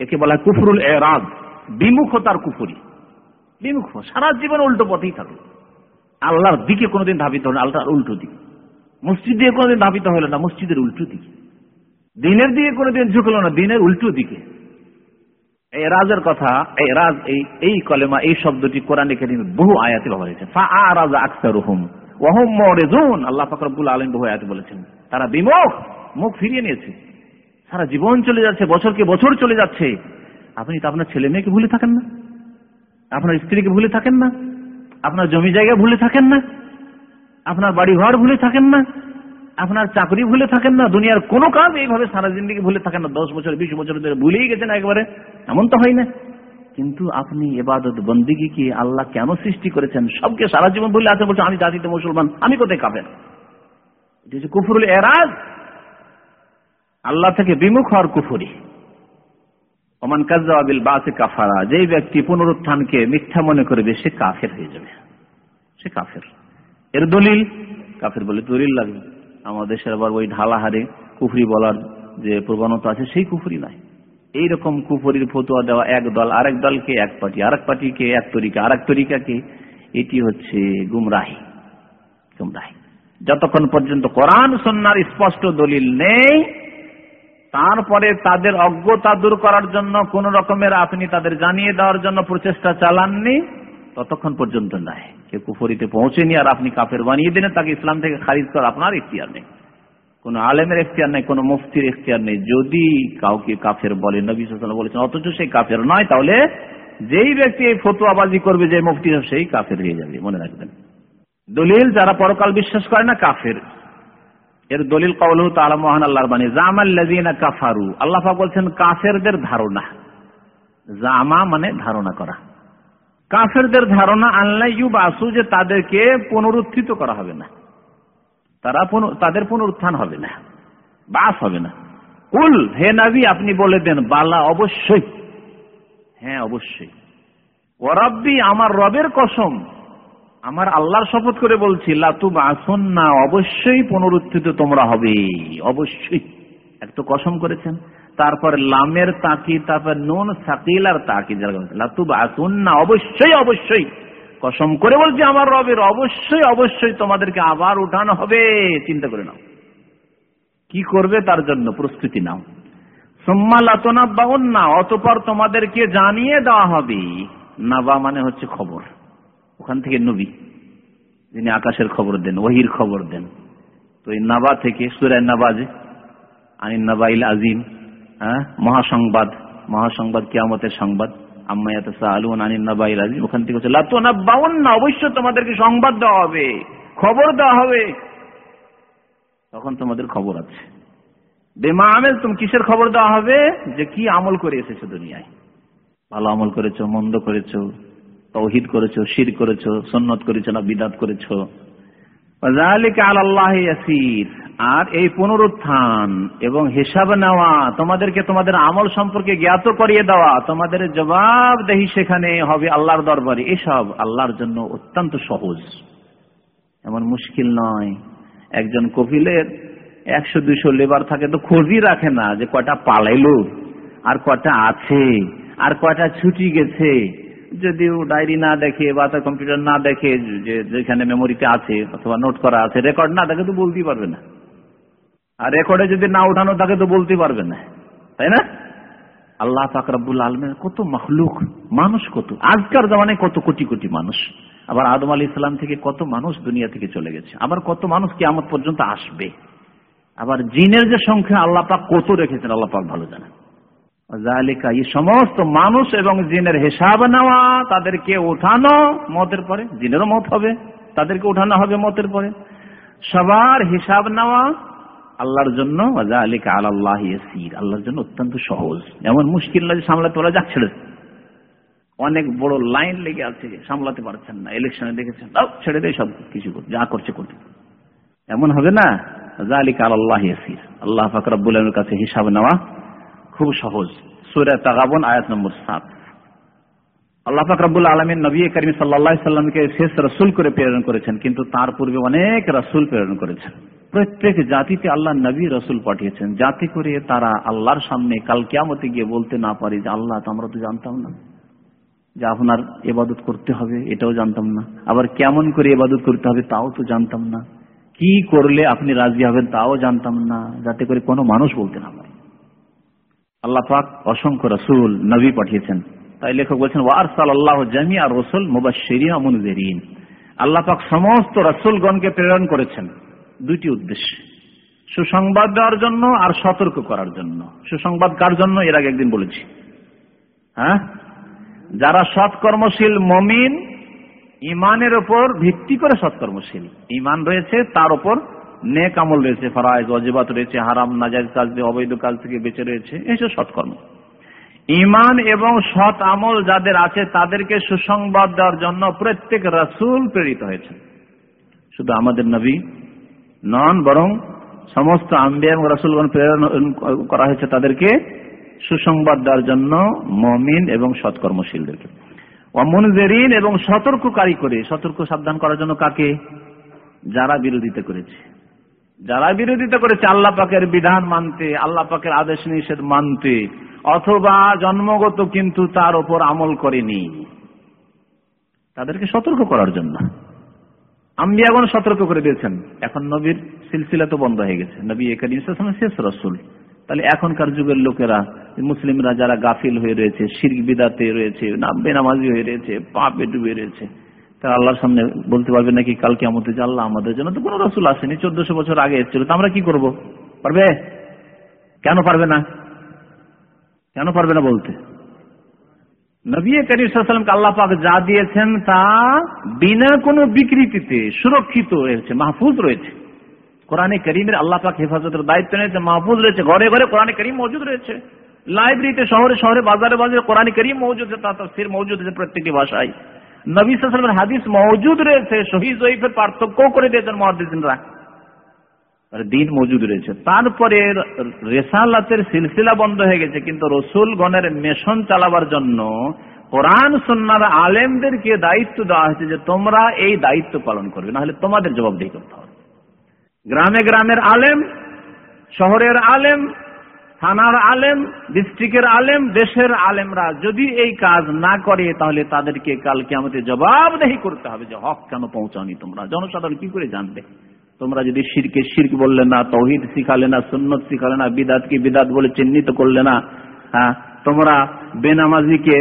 একে বলা কুফরুল এরাজ বিমুখতার কুফুরি। বিমুখ সারা জীবন উল্টো পথেই থাকল। আল্লাহর দিকে কোনোদিন ধাবিত হলো আল্লাহর উল্টো দিকে। মসজিদ দিয়ে কোনোদিন ধাবিত হলো না, মসজিদের উল্টো দিকে। দিনের দিকে কোনোদিন ঝুঁকলো না, দিনের উল্টো দিকে। এই রাজের কথা, এই রাজ, এই এই কলেমা, এই শব্দটি কোরআনে কারিমে বহু আয়াতে ব্যবহার হয়েছে ফা আরাজা আকসারুহুম। আল্লাহ পাক রব্বুল আলামিন বহু আয়াতে বলেছেন। তারা বিমুখ, মুখ ফিরিয়ে নিয়েছে। সারা জীবন চলে যাচ্ছে বছরকে বছর চলে যাচ্ছে। আপনি তো আপনার ছেলে মেয়েকে ভুলে থাকেন না। আপনার স্ত্রীকে ভুলে থাকেন না। আপনার জমি জায়গা ভুলে থাকেন না। আপনার বাড়ি ঘর ভুলে থাকেন না। আপনার চাকরি ভুলে থাকেন না। দুনিয়ার কোনো কাজ এইভাবে সারা জিন্দিগি ভুলে থাকেন না। দশ বছর, বিশ বছর ধরে ভুলেই গেছেন একবারে। এমন তো হয় না। কিন্তু আপনি এবাদত বন্দিগি কি আল্লাহ কেন সৃষ্টি করেছেন? সবকে সারা জীবন ভুলে আছে, বলছে, আমি জাতিতে মুসলমান, আমি কোথায় কাবেন এটা কুফরুল এরাজ। আল্লাহ থেকে বিমুখ হওয়ার কুফুরি। ওমান কাজাবিল বাসে কাফারা। যেই ব্যক্তি পুনরুত্থানকে মিথ্যা মনে করবে, সে কাফের হয়ে যাবে। সে কাফের। এর দলিল? কাফের বলে দলিল লাগবে আমাদের দেশের আবার ওই ঢালাহারে কুফরি বলার যে প্রবণতা আছে, সেই কুফরি নয় এইরকম কুফরির ফতুয়া দেওয়া এক দল, আরেক দলকে এক পার্টি, আরেক পার্টিকে এক তরিকা, আরেক তরিকাকে, এটি হচ্ছে গুমরাহি গুমরাহি। যতক্ষণ পর্যন্ত কোরআন সন্ন্যার স্পষ্ট দলিল নেই, তারপরে তাদের অজ্ঞতা দূর করার জন্য কোন রকমের আপনি তাদের জানিয়ে দেওয়ার জন্য প্রচেষ্টা চালাননি, ততক্ষণ পর্যন্ত নাই। কে কুফরিতে পৌঁছেনি আর আপনি কাফের বানিয়ে দিলেন, তাকে ইসলাম থেকে খারিজ করা আপনার ইখতিয়ার নেই। কোন আলেমের এখতিয়ার নেই, কোন মুফতির এখতিয়ার নেই। যদি কাউকে কাফের বলে, নবী সাল্লাম বলেছেন, অথচ সেই কাফের নয়, তাহলে যেই ব্যক্তি এই ফতুয়াবাজি করবে যে মুফতি, সেই কাফের হয়ে যাবে। মনে রাখবেন। দলিল যারা পরকাল বিশ্বাস করে না, কাফের। এর দলিল কৌলু তালা মহান আল্লাহর বাণী জামাল্লাযিনা কাফারু। আল্লাহ বলছেন, কাফেরদের ধারণা। জামা মানে ধারণা করা। কাফেরদের ধারণা আল্লাহ বাসু যে তাদেরকে পুনরুত্থিত করা হবে না। তারা তাদের পুনরুত্থান হবে না, বাস হবে না। কুল, হে নাবি, আপনি বলে দেন, বালা অবশ্যই। হ্যাঁ অবশ্যই। ওরব্বি আমার রবের কসম, আমার আল্লাহর শপথ করে বলছি, লাতু বাসন না অবশ্যই পুনরুত্থিত তোমরা হবে, অবশ্যই। এক তো কসম করেছেন। তারপর লামের তাকি, তারপর নুন সাকিল আর তাকি লাতু বাসন না অবশ্যই অবশ্যই। কসম করে বলছি, আমার রবের অবশ্যই অবশ্যই তোমাদেরকে আবার উঠানো হবে। চিন্তা করে নাও। কি করবে তার জন্য প্রস্তুতি নাও। সোম্মা না অতপর তোমাদেরকে জানিয়ে দেওয়া হবে। নাবা মানে হচ্ছে খবর। ওখান থেকে নবী, যিনি আকাশের খবর দেন, ওহির খবর দেন। তো এই নাবা থেকে সুরায় নাবাজ, আনিন নাবাইল আজিম হ্যাঁ মহাসংবাদ মহাসংবাদ, কিয়ামতের সংবাদ। ওখান থেকে অবশ্য তোমাদেরকে সংবাদ দেওয়া হবে, খবর দেওয়া হবে। তখন তোমাদের খবর আছে। বেমা আমেল, তুমি কিসের খবর দেওয়া হবে? যে কি আমল করে এসেছ দুনিয়ায়। ভালো আমল করেছ, মন্দ করেছ, তৌহিদ করেছ, শির করেছ, সন্নত করেছ না বিদাত করেছ। আর এই পুনরুত্থান এবং হিসাব নেওয়া, তোমাদেরকে তোমাদের আমল সম্পর্কে জ্ঞাত করিয়ে দেওয়া, তোমাদের জবাব দেহি সেখানে হবে আল্লাহর দরবারে। এসব আল্লাহর জন্য অত্যন্ত সহজ। এমন মুশকিল নয়। একজন কপিলের একশো দুইশো লেবার থাকে তো খোঁজই রাখে না যে কয়টা পালাইলো, আর কয়টা আছে, আর কয়টা ছুটি গেছে। যদিও ডায়েরি না দেখে বা তার কম্পিউটার না দেখে যে যেখানে মেমোরিতে আছে অথবা নোট করা আছে, রেকর্ড না দেখে তো বলতেই পারবে না। আর রেকর্ডে যদি না উঠানো তাকে তো বলতে পারবে না। তাই না? আল্লাহ ফাকরাবুল আলমের কত মখলুক, মানুষ কত। আজকার জমানায় কত কোটি কোটি মানুষ। আবার আদম আলী ইসলাম থেকে কত মানুষ দুনিয়া থেকে চলে গেছে। আবার কত মানুষ কি আমার পর্যন্ত আসবে। আবার জিনের যে সংখ্যা আল্লাহ পাক কত রেখেছেন, আল্লাহ পাক ভালো জানেন। জালিকা, এই সমস্ত মানুষ এবং জিনের হিসাব নেওয়া তাদেরকে উঠানো মতের পরে, জিনেরও মত হবে, তাদেরকে উঠানো হবে মতের পরে। সবার হিসাব নেওয়া আল্লাহর জন্য আল্লাহ আল্লাহর জন্য অত্যন্ত সহজ। এমন মুশকিল নয় সামলাতে ওরা যাক ছেড়ে অনেক বড় লাইন লেগে আছে, সামলাতে পারছেন না, ইলেকশনে দেখেছেন ছেড়ে দেয় সব কিছু, যা করছে, করতে। এমন হবে না জালিক আল্লাহ ইয়াসির। আল্লাহ ফাকরাবুলের কাছে হিসাব নেওয়া খুব সহজ। সুরে তাগাবন, আয়াত নম্বর সাত। আল্লাহ ফাকরাবুল আলমিন নবী করিম সাল্লা সাল্লামকে শেষ রসুল করে প্রেরণ করেছেন, কিন্তু তার পূর্বে অনেক রসুল প্রেরণ করেছেন। প্রত্যেক জাতিতে আল্লাহ নবী রসুল পাঠিয়েছেন, যাতে করে তারা আল্লাহর সামনে কাল কেমতে গিয়ে বলতে না পারে যে, আল্লাহ, তো আমরা তো জানতাম না যে আপনার এবাদত করতে হবে, এটাও জানতাম না। আবার কেমন করে এবাদত করতে হবে, তাও তো জানতাম না। কি করলে আপনি রাজি হবেন, তাও জানতাম না। যাতে করে কোনো মানুষ বলতে না পারে। আল্লাহ পাক অসংখ্য রসুল, নবী পাঠিয়েছেন। তাই লেখক বলছেন ওয়ারসাল আল্লাহ জামি আর রসুল মুবাশিরিন মুনজিরিন। আল্লাহ পাক সমস্ত রসুলগণকে প্রেরণ করেছেন। দুইটি উদ্দেশ্যে। সুসংবাদ দেওয়ার জন্য আর সতর্ক করার জন্য। সুসংবাদ কার জন্য? এর আগে একদিন বলেছি। হ্যাঁ? যারা সৎকর্মশীল মমিন ইমানের ওপর ভিত্তি করে সৎকর্মশীল। ইমান রয়েছে, তার ওপর নেক আমল রয়েছে ফরাইজ অজিবাত রয়েছে, হারাম নাজাজ কাজ দিয়ে, অবৈধ কাজ থেকে বেঁচে রয়েছে, এইসব সৎকর্ম। ইমান এবং সৎ আমল যাদের আছে, তাদেরকে সুসংবাদ দেওয়ার জন্য প্রত্যেক রাসুল প্রেরিত হয়েছে শুধু আমাদের নবী নন, বরং সমস্ত আম্বিয়া এবং রাসুলগণ প্রেরণ করা হয়েছে তাদেরকে সুসংবাদ দেওয়ার জন্য মমিন এবং সৎকর্মশীলদেরকে। অমনজেরিন এবং সতর্ককারী করে, সতর্ক সাবধান করার জন্য কাকে? যারা বিরোধিতা করেছে। যারা বিরোধিতা করেছে, আল্লাহ পাকের বিধান মানতে, আল্লাহ পাকের আদেশ নিষেধ মানতে, অথবা জন্মগত কিন্তু তার ওপর আমল করেনি। তাদেরকে সতর্ক করার জন্য। আম্বিয়াগণ সতর্ক করে দিয়েছেন, এখন নবীর সিলসিলা তো বন্ধ হয়ে গেছে। নবী একাদিন শেষ রসুল। তাহলে এখনকার যুগের লোকেরা, মুসলিমরা যারা গাফিল হয়ে রয়েছে শির বিদাতে রয়েছে বেনামাজি হয়ে রয়েছে, পাপে ডুবে রয়েছে তারা আল্লাহর সামনে বলতে পারবে নাকি কালকে আমাদের আল্লাহ আমাদের জন্য? তো কোনো রসুল আসেনি, চোদ্দশো বছর আগে এসেছিল তো আমরা কি করব? পারবে? কেন পারবে না? কেন পারবে না বলতে? নবী করিমকে আল্লাহ পাক যা দিয়েছেন তা বিনা কোনো বিকৃতিতে সুরক্ষিত রয়েছে, মাহফুজ রয়েছে। কোরআনে করিমের আল্লাহ পাক হেফাজতের দায়িত্ব নিয়েছে, মাহফুজ রয়েছে, ঘরে ঘরে কোরআনে করিম মজুদ রয়েছে। লাইব্রেরিতে শহরে শহরে, বাজারে বাজারে কোরআনে করিম মজুদ আছে তা তফসির মজুদ আছে প্রত্যেকটি ভাষায়। নবী হাদিস মজুদ রয়েছে, শহীদ জয়ীফের পার্থক্য করে দিয়েছেন মহাদিসরা দিন মজুদ রয়েছে। তারপরে রেসালাতের সিলসিলা বন্ধ হয়ে গেছে, কিন্তু রসুল গণের মেশন চালাবার জন্য কোরআন সন্ন্যার আলেমদেরকে দায়িত্ব দেওয়া হয়েছে যে তোমরা এই দায়িত্ব পালন করবে না হলে তোমাদের জবাবদিহি করতে হবে। গ্রামে গ্রামের আলেম, শহরের আলেম থানার আলেম ডিস্ট্রিক্টের আলেম, দেশের আলেমরা যদি এই কাজ না করে, তাহলে তাদেরকে কালকে আমাদের জবাবদেহি করতে হবে যে হক কেন পৌঁছানি তোমরা? জনসাধারণ কি করে জানবে? তোমরা যদি শিরকে শির্ক বললে না, তহিদ শিখালে না, সুন্নত শিখালে না, বিদাত কি বিদাত বলে চিহ্নিত করলে না হ্যাঁ তোমরা বেনামাজিকে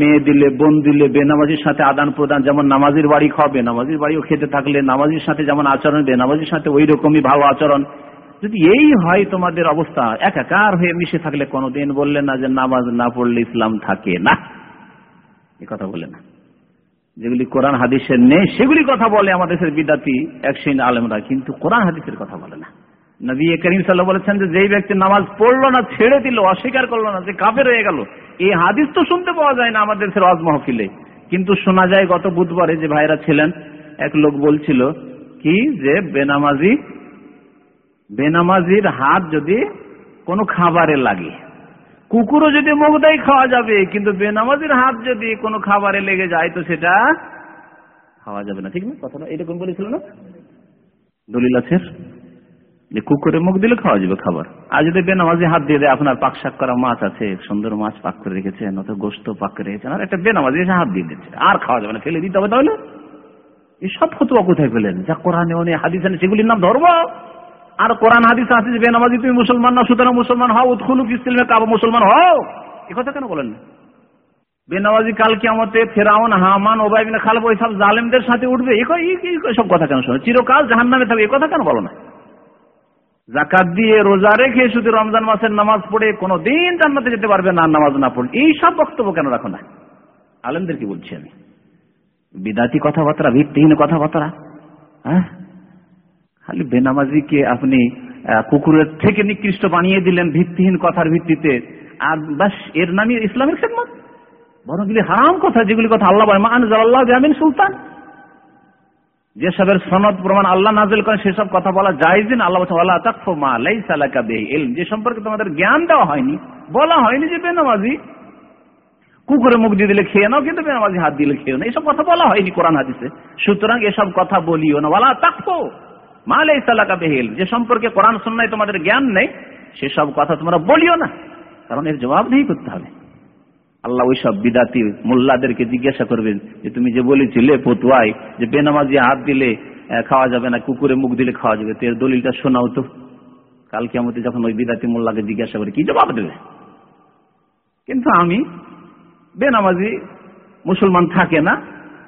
মেয়ে দিলে, বোন দিলে বেনামাজির সাথে আদান প্রদান, যেমন নামাজির বাড়ি খাওয়া বেনামাজির বাড়িও খেতে থাকলে নামাজির সাথে যেমন আচরণ বেনামাজির সাথে ওই রকমই ভালো আচরণ। যদি এই হয় তোমাদের অবস্থা, একাকার হয়ে মিশে থাকলে কোনোদিন বললে না যে নামাজ না পড়লে ইসলাম থাকে না। এ কথা বলে না। যেগুলি কোরআন হাদিসের নেই, সেগুলি কথা বলে আমাদের দেশের বিদাতি একশিন আলমরা, কিন্তু কোরআন হাদিসের কথা বলে না। নবী করিম সাল্লাহ বলেছেন যে যেই ব্যক্তি নামাজ পড়ল না, ছেড়ে দিল, অস্বীকার করল না, যে কাফের হয়ে গেল, এই হাদিস তো শুনতে পাওয়া যায় না আমাদের দেশের অজ কিন্তু শোনা যায় গত বুধবারে যে ভাইরা ছিলেন, এক লোক বলছিল কি যে বেনামাজি বেনামাজির হাত যদি কোনো খাবারে লাগে। কুকুরও যদি মুখ দেয় খাওয়া যাবে, কিন্তু বেনামাজির হাত যদি কোনো খাবারে লেগে যায়, তো সেটা খাওয়া যাবে না। ঠিক না? কথাটা এরকম বলেছিল না? দলিল আছে? যে কুকুরে মুখ দিলে খাওয়া যাবে খাবার। আর যদি বেনামাজি হাত দিয়ে দেয়, আপনার পাক শাক করা মাছ আছে, সুন্দর মাছ পাক করে রেখেছেন অত গোস্ত পাক করে রেখেছেন, আর একটা বেনামাজি এসে হাত দিয়ে দিচ্ছে। আর খাওয়া যাবে না। ফেলে দিতে হবে তাহলে? এই সব ফতুয়া কোথায় পেলেন? যা কোরআনে অনেক হাদিস সেগুলির নাম ধর্ম। আর কোরআন, হাদিস আছে যে বেনামাজি, তুমি মুসলমান না, সুতরাং মুসলমান হও উৎখুলুক ইসলামে কাবো মুসলমান হও। এ কথা কেন বলেন না? বেনামাজি কালকে আমাদের ফেরাউন, হামান ওবাইবিন খালব সব জালেমদের সাথে উঠবে। সব কথা কেন শোনো? চিরকাল জাহান নামে থাকবে। এ কথা কেন বলো না? জাকাত দিয়ে রোজা রেখে শুধু রমজান মাসের নামাজ পড়ে কোনো দিন জান্নাতে যেতে পারবে না নামাজ না পড়ে। এই সব বক্তব্য কেন রাখো না? আলেমদের কি বলছি আমি। বিদাতি কথাবার্তা, ভিত্তিহীন কথাবার্তা হ্যাঁ? খালি বেনামাজিকে আপনি কুকুরের থেকে নিকৃষ্ট বানিয়ে দিলেন ভিত্তিহীন কথার ভিত্তিতে। আর বাস, এর নামই ইসলামের খেদমত। বরং এগুলি হারাম কথা, যেগুলি কথা আল্লাহ আল্লাহ জামিন সুলতান। যেসবের সনদ প্রমাণ আল্লাহ নাজিল করেন, সেসব কথা বলা যায় দিন আল্লাহ আল্লাহ মা যে সম্পর্কে তোমাদের জ্ঞান দেওয়া হয়নি, বলা হয়নি যে বেনামাজি। কুকুরে মুখ দিয়ে দিলে খেয়ে নাও, কিন্তু বেনামাজি হাত দিলে খেয়ে না এসব কথা বলা হয়নি কোরআন হাদিসে। সুতরাং এসব কথা বলিও না। বলা তাকফো যে সম্পর্কে কোরআন শুননায় তোমাদের জ্ঞান নেই, সেসব কথা তোমরা বলিও না, কারণ এর জবাব নেই করতে হবে। আল্লাহ ওই সব বিদাতি মোল্লাদেরকে জিজ্ঞাসা করবেন যে তুমি যে বলেছিলে পতুয়াই যে বেনামাজি হাত দিলে খাওয়া যাবে না, কুকুরে মুখ দিলে খাওয়া যাবে, তো এর দলিলটা শোনাও তো। কালকে আমাদের যখন ওই বিদাতি মোল্লাকে জিজ্ঞাসা করে, কি জবাব দেবে? কিন্তু আমি বেনামাজি মুসলমান থাকে না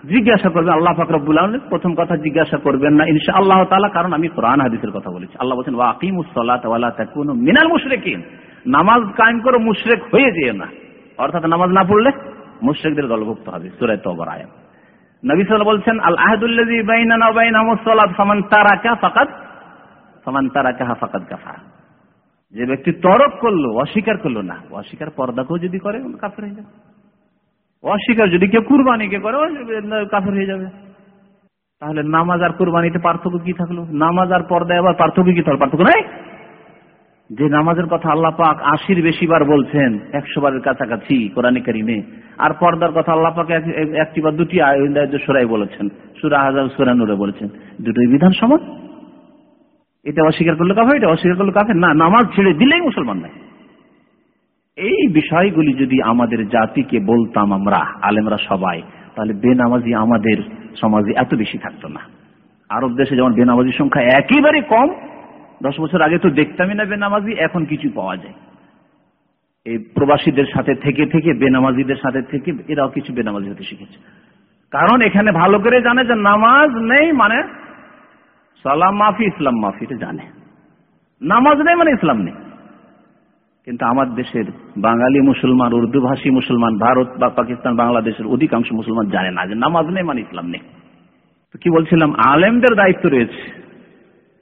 জিজ্ঞাসা করবেন আল্লাহ ফাকরবুল প্রথম কথা জিজ্ঞাসা করবেন না ইনশা আল্লাহ তালা কারণ আমি কোরআন হাদিসের কথা বলেছি। আল্লাহ বলছেন ওয়াকিমুসলাত মিনাল মুশরেকিন। নামাজ কায়েম করে, মুশরেক হয়ে যেয়ে না। অর্থাৎ নামাজ না পড়লে মুশ্রিকদের দলভুক্ত হবে সুরায় তবর আয়াত। নবী সাল বলছেন, আল আহদুল্লাযী বাইনানা ওয়া বাইনাহুম সালাত ফামান তারাকা ফাকাদ, ফামান তারাকাহা ফাকাদ কাফা যে ব্যক্তি তরক করল, অস্বীকার করল না, অস্বীকার পর্দাকেও যদি করে, কাফের হয়ে যাবে। অস্বীকার যদি কেউ কুরবানিকে করে কাফের হয়ে যাবে। তাহলে নামাজ আর কোরবানিতে পার্থক্য কি থাকল? নামাজ আর পর্দায় আবার পার্থক্য কি থাকল? পার্থক্য নাই? যে নামাজের কথা আল্লাহ পাক আশির বেশি বার বলছেন, একশো বারের কাছাকাছি কোরআন কারিমে। আর পর্দার কথা আল্লাহ পাক একটি বা দুটি সুরাই বলেছেন। সুরা হাজার সুরা নুরে বলেছেন। দুটোই বিধান সমান। এটা অস্বীকার করলে কাফে এটা অস্বীকার করলে কাফে না, নামাজ ছেড়ে দিলেই মুসলমান নাই। এই বিষয়গুলি যদি আমাদের জাতিকে বলতাম আমরা, আলেমরা সবাই, তাহলে বেনামাজি আমাদের সমাজে এত বেশি থাকতো না। আরব দেশে যেমন বেনামাজির সংখ্যা একেবারে কম, দশ বছর আগে তো দেখতামই না বেনামাজি, এখন কিছু পাওয়া যায়। এই প্রবাসীদের সাথে থেকে থেকে, বেনামাজিদের সাথে থেকে এরাও কিছু বেনামাজি হতে শিখেছে। কারণ এখানে ভালো করে জানে যে নামাজ নেই মানে সালাম মাফি, ইসলাম মাফি, এটা জানে। নামাজ নেই মানে ইসলাম নেই। কিন্তু আমার দেশের বাঙালি মুসলমান উর্দু ভাষী মুসলমান, ভারত বা পাকিস্তান, বাংলাদেশের অধিকাংশ মুসলমান জানে না যে নামাজ নেই মানে ইসলাম নেই। তো কি বলছিলাম? আলেমদের দায়িত্ব রয়েছে।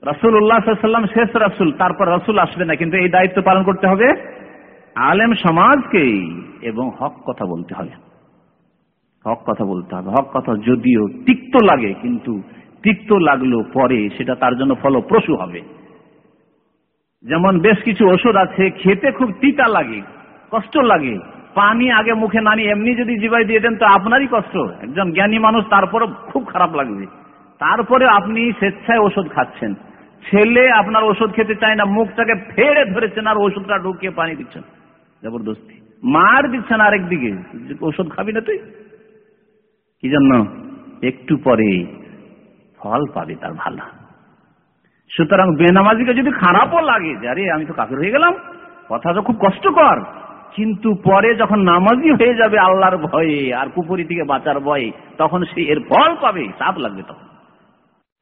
রাসুল উল্লাহাম শেষ রাসুল, তারপর রাসুল আসবে না, কিন্তু এই দায়িত্ব পালন করতে হবে আলেম সমাজকে এবং হক কথা বলতে হবে। হক কথা বলতে হবে। হক কথা যদিও তিক্ত লাগে, কিন্তু তিক্ত লাগল পরে সেটা তার জন্য ফলপ্রসূ হবে। যেমন বেশ কিছু ওষুধ আছে, খেতে খুব তিতা লাগে, কষ্ট লাগে। পানি আগে মুখে নানি এমনি যদি জিবাই দিয়ে দেন তো আপনারই কষ্ট। একজন জ্ঞানী মানুষ তারপরে খুব খারাপ লাগবে। তারপরে আপনি স্বেচ্ছায় ওষুধ খাচ্ছেন। ছেলে আপনার ওষুধ খেতে চায় না, মুখটাকে ফেড়ে ধরেছেন আর ওষুধটা ঢুকিয়ে পানি দিচ্ছেন। জবরদস্তি। মার দিচ্ছেন আরেক দিকে ওষুধ খাবি না তুই? কি জন্য? একটু পরে ফল পাবে তার ভালো সুতরাং বেনামাজিকে যদি খারাপও লাগে যে, আরে, আমি তো কাকুর হয়ে গেলাম, কথা তো খুব কষ্টকর। কিন্তু পরে যখন নামাজি হয়ে যাবে আল্লাহর ভয়ে আর কুপুরি থেকে বাঁচার ভয়ে, তখন সে এর ফল পাবে, চাপ লাগবে তখন।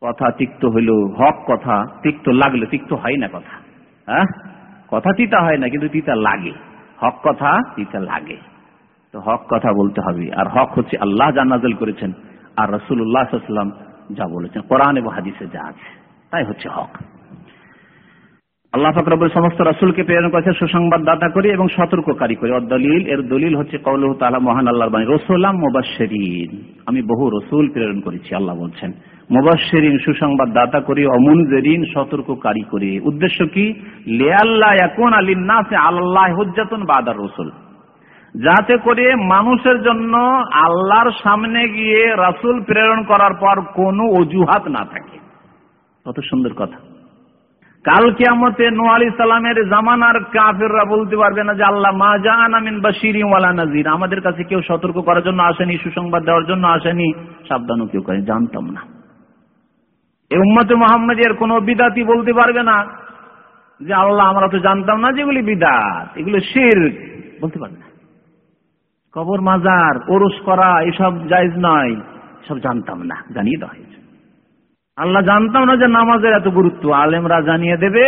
কথা তিক্ত হইল, হক কথা, তিক্ত লাগলে তিক্ত হয় না কথা। হ্যাঁ? কথা তিতা হয় না, কিন্তু তিতা লাগে। হক কথা তিতা লাগে। তো হক কথা বলতে হবে। আর হক হচ্ছে আল্লাহ জান্নাজল করেছেন, আর রসুল্লাহাম যা বলেছেন, কোরআন এবং হাদিসে যা আছে। তাই হচ্ছে হক। আল্লাহ ফকরবুল সমস্ত রাসুলকে প্রেরণ করেছে সুসংবাদ দাতা করি এবং সতর্ককারী করি। এর দলিল হচ্ছে কৌলহ তালা মহান বাণী আমি বহু রসুল প্রেরণ করেছি, আল্লাহ বলছেন। সুসংবাদ দাতা করি, অমুনজেরিন, সতর্ককারী করি। উদ্দেশ্য কি? এখন আল্লাহ হজ্জাতন বাদার রসুল। যাতে করে মানুষের জন্য আল্লাহর সামনে গিয়ে রাসুল প্রেরণ করার পর কোনো অজুহাত না থাকে। কত সুন্দর কথা। কাল কেমতে নো আলী সালামের জামানার কাফেররা বলতে পারবে না যে আল্লাহ মা জান আমিন বা ওয়ালা নাজির আমাদের কাছে কেউ সতর্ক করার জন্য আসেনি, সুসংবাদ দেওয়ার জন্য আসেনি। সাবধানও কেউ করে জানতাম না। এই উম্মতে মোহাম্মদের কোন বিদাতি বলতে পারবে না যে আল্লাহ, আমরা তো জানতাম না যেগুলি বিদাত, এগুলো শির বলতে পারবে না। কবর মাজার, ওরস করা, এসব জায়জ নয়, সব জানতাম না, জানিয়ে হয়েছে। আল্লাহ জানতাম না যে নামাজের এত গুরুত্ব। আলেমরা জানিয়ে দেবে,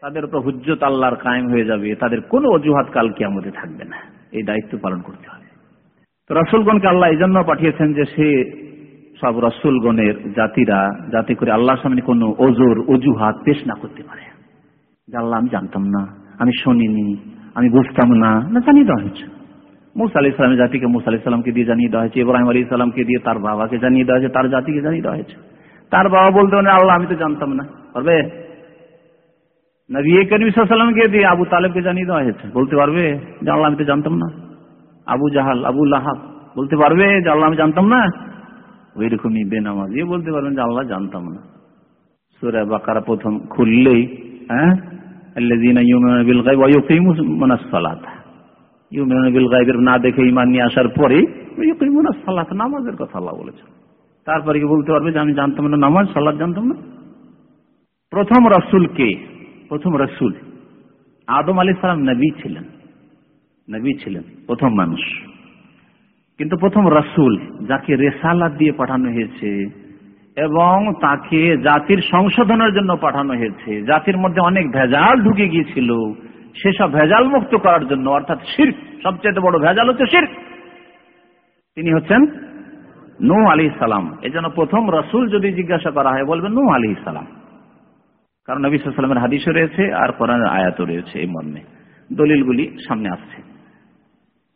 তাদের উপর হুজ্জত আল্লাহর কায়েম হয়ে যাবে। তাদের কোনো অজুহাত কালকে আমাদের থাকবে না। এই দায়িত্ব পালন করতে হবে। তো রসুলগণকে আল্লাহ এই জন্য পাঠিয়েছেন যে সে সব রসুলগণের জাতিরা যাতে করে আল্লাহর সামনে কোনো ওজোর অজুহাত পেশ না করতে পারে। আল্লাহ, আমি জানতাম না, আমি শুনিনি, আমি বুঝতাম না না জানিয়ে দেওয়া হয়েছে। মুসা আলি ইসলামের জাতিকে, মুসা আলি সাল্লামকে দিয়ে জানিয়ে দেওয়া হয়েছে, ইব্রাহিম আলী ইসলামকে দিয়ে তার বাবাকে জানিয়ে দেওয়া হয়েছে, তার জাতিকে জানিয়ে দেওয়া হয়েছে। তার বাবা বলতে পারে, আল্লাহ, আমি তো জানতাম না। পারবে? নবী করিমকে দিয়ে আবু তালেবকে জানিয়ে দেওয়া হয়েছে। বলতে পারবে যে, আল্লাহ, আমি তো জানতাম না। আবু জাহাল, আবু লাহাব বলতে পারবে যে, আল্লাহ, আমি জানতাম না? ওই রকমই বেনামাজ বলতে পারবেন যে, আল্লাহ, জানতাম না। সুরা বাকারা প্রথম খুললেই হ্যাঁ? না দেখে ইমান নিয়ে আসার পরে নামাজের কথা আল্লাহ বলেছেন। তারপরে কি বলতে পারবে যে আমি জানতাম না, নামাজ সালাদ জানতাম না? প্রথম রসুল কে? প্রথম রসুল। আদম আলী সালাম নবী ছিলেন। নবী ছিলেন, প্রথম মানুষ। কিন্তু প্রথম রসুল যাকে রেসালাত দিয়ে পাঠানো হয়েছে এবং তাকে জাতির সংশোধনের জন্য পাঠানো হয়েছে, জাতির মধ্যে অনেক ভেজাল ঢুকে গিয়েছিল, সেসব ভেজাল মুক্ত করার জন্য, অর্থাৎ শির সবচেয়ে বড় ভেজাল হচ্ছে শির তিনি হচ্ছেন নু আলি সালাম। এই জন্য প্রথম রসুল যদি জিজ্ঞাসা করা হয়, বলবেন নু আলি সালাম। কারণ নবী সালামের হাদিসও রয়েছে আর কোরআন আয়াতও রয়েছে এই মর্মে। দলিলগুলি সামনে আসছে।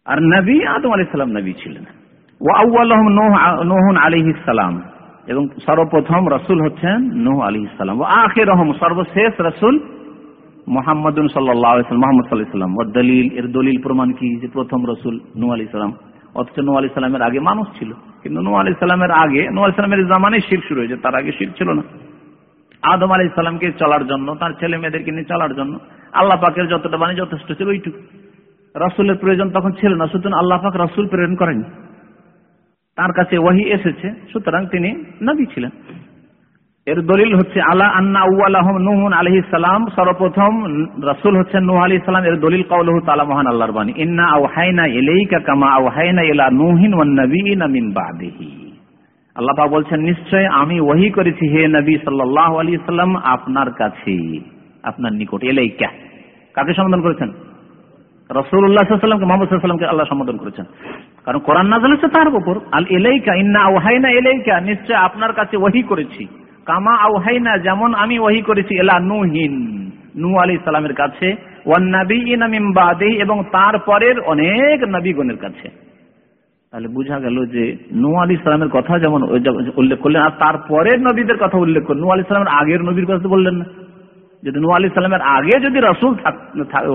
আর নবী আদম আলি সালাম নবী ছিলেন। ও নোহন এবং সর্বপ্রথম রসুল হচ্ছেন নুহ আলী ইসলাম আখের রহম সর্বশেষ রসুল মোহাম্মদ সাল্লাম, মোহাম্মদ সাল্লাহাম ও দলিল, এর দলিল প্রমাণ কি? যে প্রথম রসুল নু আলী অথচ নু আলি সালামের আগে মানুষ ছিল। কিন্তু নু আলি সালামের আগে নু আলি সালামের জামানে শির শুরু হয়েছে, তার আগে শির ছিল না। আদম আলি সালামকে চলার জন্য, তার ছেলে মেয়েদেরকে নিয়ে চলার জন্য, আল্লাহ পাকের যতটা বাণী যথেষ্ট ছিল ওইটুকু। রসুলের প্রয়োজন তখন ছিল না, সুতরাং আল্লাহ পাক রসুল প্রেরণ করেনি তার কাছে ওয়াহি এসেছে, সুতরাং তিনি নবী ছিলেন। এর দলিল হচ্ছে, আলা আন্না আউ্লাহম নুহুন আলহি সালাম, সর্বপ্রথম রসুল হচ্ছেন নুহ আলি সালাম, এর দলিল কৌলহ তালা মহান আল্লাহর বাণী, ইন্না আউহাইনা এলেইকা কামা আউহাইনা ইলা নুহিন ওয়ান নবীন মিন বাদিহি। আল্লাহ বলছেন, নিশ্চয় আমি ওহি করেছি হে নবী সাল্লাহ আলী সাল্লাম, আপনার কাছে, আপনার নিকট এলেইকা কাকে সম্বোধন করেছেন? রসুল্লাহামকে মোহাম্মদ সাল্লামকে আল্লাহ সম্বোধন করেছেন। কারণ কোরআন নাজল হচ্ছে তার উপর। আল এলাইকা ইন্না আউহাইনা এলাইকা নিশ্চয় আপনার কাছে ওহি করেছি। কামা আউহাইনা যেমন আমি ওহি করেছি, এলা নুহিন। নু আলী সালামের কাছে এবং তারপরের অনেক নবীগণের কাছে। তাহলে বোঝা গেল যে নু আলী সালামের কথা যেমন উল্লেখ করলেন, আর তারপরের নবীদের কথা উল্লেখ করলেন। নু আলী সালামের আগের নবীর কথা বললেন না। যদি নু আলী সালামের আগে যদি রসুল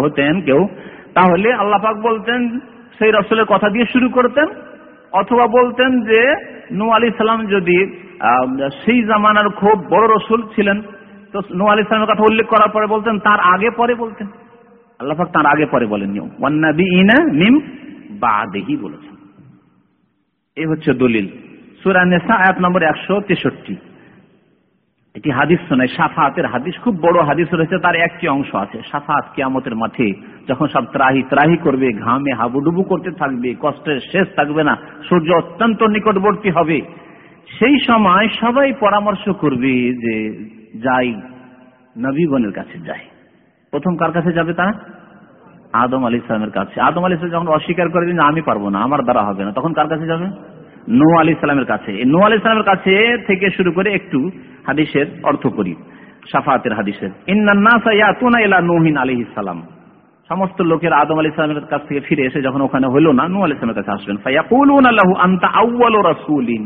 হতেন কেউ, তাহলে আল্লাহ পাক বলতেন, সেই রসুলের কথা দিয়ে শুরু করতেন, অথবা বলতেন যে নু আলী সালাম যদি সেই জামানার খুব বড় রসুল ছিলেন। তো নু আলী সালামের কথা উল্লেখ করার পরে বলতেন, তার আগে পরে বলতেন। আল্লাহ তার আগে পরে বলেন মিম বাদেহি বলেছেন। এই হচ্ছে দলিল। সুরা নেশা আয়াত নম্বর একশো তেষট্টি। এটি হাদিস শোনায়। সাফাতের হাদিস, খুব বড় হাদিস রয়েছে, তার একটি অংশ আছে। সাফাত কিয়ামতের মাঠে যখন সব ত্রাহি ত্রাহি করবে, ঘামে হাবুডুবু করতে থাকবে, কষ্টের শেষ থাকবে না, সূর্য অত্যন্ত নিকটবর্তী হবে সেই সময় সবাই পরামর্শ করবে যে যাই নবীগণের কাছে যাই। প্রথম কার কাছে যাবে তারা? আদম আলী ইসলামের কাছে। আদম আলী ইসলাম যখন অস্বীকার করে দিন আমি পারব না, আমার দ্বারা হবে না, তখন কার কাছে যাবে? নো আলী ইসলামের কাছে। নো আলী ইসলামের কাছে থেকে শুরু করে একটু হাদিসের অর্থ করি, সাফাতের হাদিসের। ইসলাম সমস্ত লোকের আদম আলী ইসলামের কাছ থেকে ফিরে এসে যখন ওখানে হলো না নু আলী ইসলামের কাছে আসবেন। আনতা আউয়াল রাসূলিন।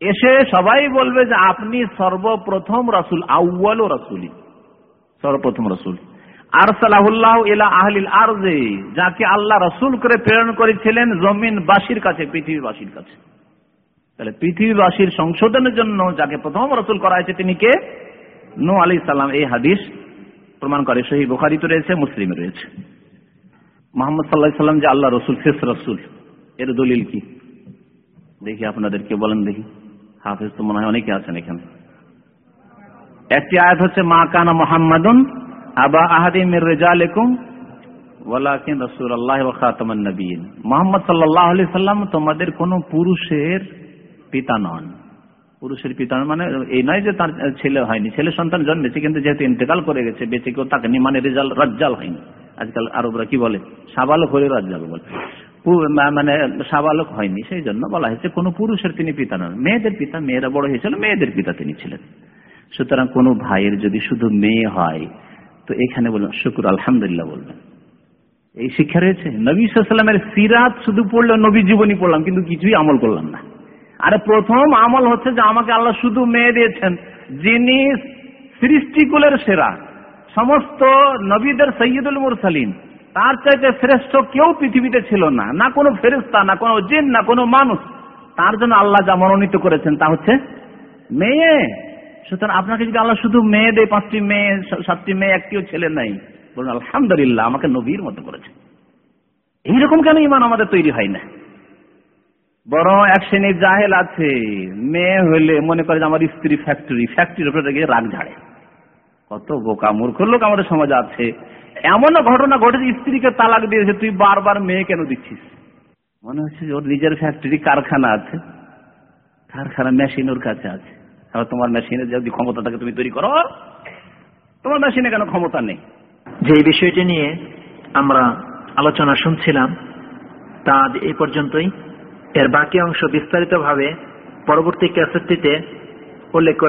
এসে সবাই বলবে যে আপনি সর্বপ্রথম রাসূল, আউয়াল রাসূলিন সর্বপ্রথম রাসূল। আরসালাহুল্লাহ ইলা আহলিল আরজে, যাকে আল্লাহ রসুল করে প্রেরণ করেছিলেন জমিন বাসীর কাছে, পৃথিবীবাসীর কাছে। তাহলে পৃথিবীবাসীর সংশোধনের জন্য যাকে প্রথম রসুল করা হয়েছে তিনি কে? নু আলী সাল্লাম এই হাদিস প্রমাণ করে, সহি বুখারিতে রয়েছে, মুসলিমে রয়েছে। মোহাম্মদ সাল্লাহ সাল্লাম যে আল্লাহ রসুল, শেষ রসুল। এর দলিল কি? দেখি আপনাদেরকে বলেন দেখি। হাফিজ তো মনে হয় অনেকে আছেন এখানে। একটি আয়াত হচ্ছে, মা কানা মোহাম্মদুন আবা আহাদিম রেজালেকুম তোমাদের কোন পুরুষের পিতা নন। পুরুষের পিতা মানে এই নয় যে তার ছেলে হয়নি, ছেলে সন্তান জন্মেছে, কিন্তু যেহেতু ইন্তেকাল করে গেছে, বেঁচে কেউ তাকে মানে রেজাল, রাজ্জাল হয়নি। আজকাল আরবরা কি বলে? সাবালক হলে রাজ্জাল বলে। মানে সাবালক হয়নি, সেই জন্য বলা হয়েছে কোন পুরুষের তিনি পিতা নন। মেয়েদের পিতা, মেয়েরা বড় হয়েছিল, মেয়েদের পিতা তিনি ছিলেন। সুতরাং কোন ভাইয়ের যদি শুধু মেয়ে হয়, তো এখানে বলবেন শুকুর, আলহামদুলিল্লাহ বলবেন। এই শিক্ষা রয়েছে? নবী সাল্লামের সিরাত শুধু পড়লে নবী জীবনী পড়লাম, কিন্তু কিছুই আমল করলাম না। আরে প্রথম আমল হচ্ছে যে আমাকে আল্লাহ শুধু মেয়ে দিয়েছেন, যিনি সৃষ্টিকুলের সেরা, সমস্ত নবীদের সৈয়দুল মুরসালিন। তার চাইতে শ্রেষ্ঠ কেউ পৃথিবীতে ছিল না না কোনো ফেরিস্তা না কোনো জিন, না কোনো মানুষ। তার জন্য আল্লাহ যা মনোনীত করেছেন তা হচ্ছে মেয়ে। সুতরাং আপনাকে যদি আল্লাহ শুধু মেয়ে দেয়, পাঁচটি মেয়ে সাতটি মেয়ে, একটিও ছেলে নাই বলুন আলহামদুলিল্লাহ আমাকে নবীর মতো করেছে। এইরকম কেন ইমান আমাদের তৈরি হয় না? বড় এক শ্রেণির জাহেল আছে, মেয়ে হলে মনে করে যে আমার স্ত্রী ফ্যাক্টরি ফ্যাক্টরির উপরে রাগ ঝাড়ে। কত বোকা মূর্খ লোক আমাদের সমাজে আছে। এমন ঘটনা ঘটেছে, স্ত্রীকে তালাক দিয়েছে, তুই বারবার মেয়ে কেন দিচ্ছিস। মনে হচ্ছে ওর নিজের ফ্যাক্টরি কারখানা আছে, কারখানা মেশিন ওর কাছে আছে। তোমার মেশিনে যদি ক্ষমতা থাকে তুমি তৈরি করো, তোমার মেশিনে কেন ক্ষমতা নেই? যে বিষয়টি নিয়ে আমরা আলোচনা শুনছিলাম, তা এই পর্যন্তই। এর বাকি অংশ বিস্তারিতভাবে পরবর্তী ক্যাসেটটিতে উল্লেখ করে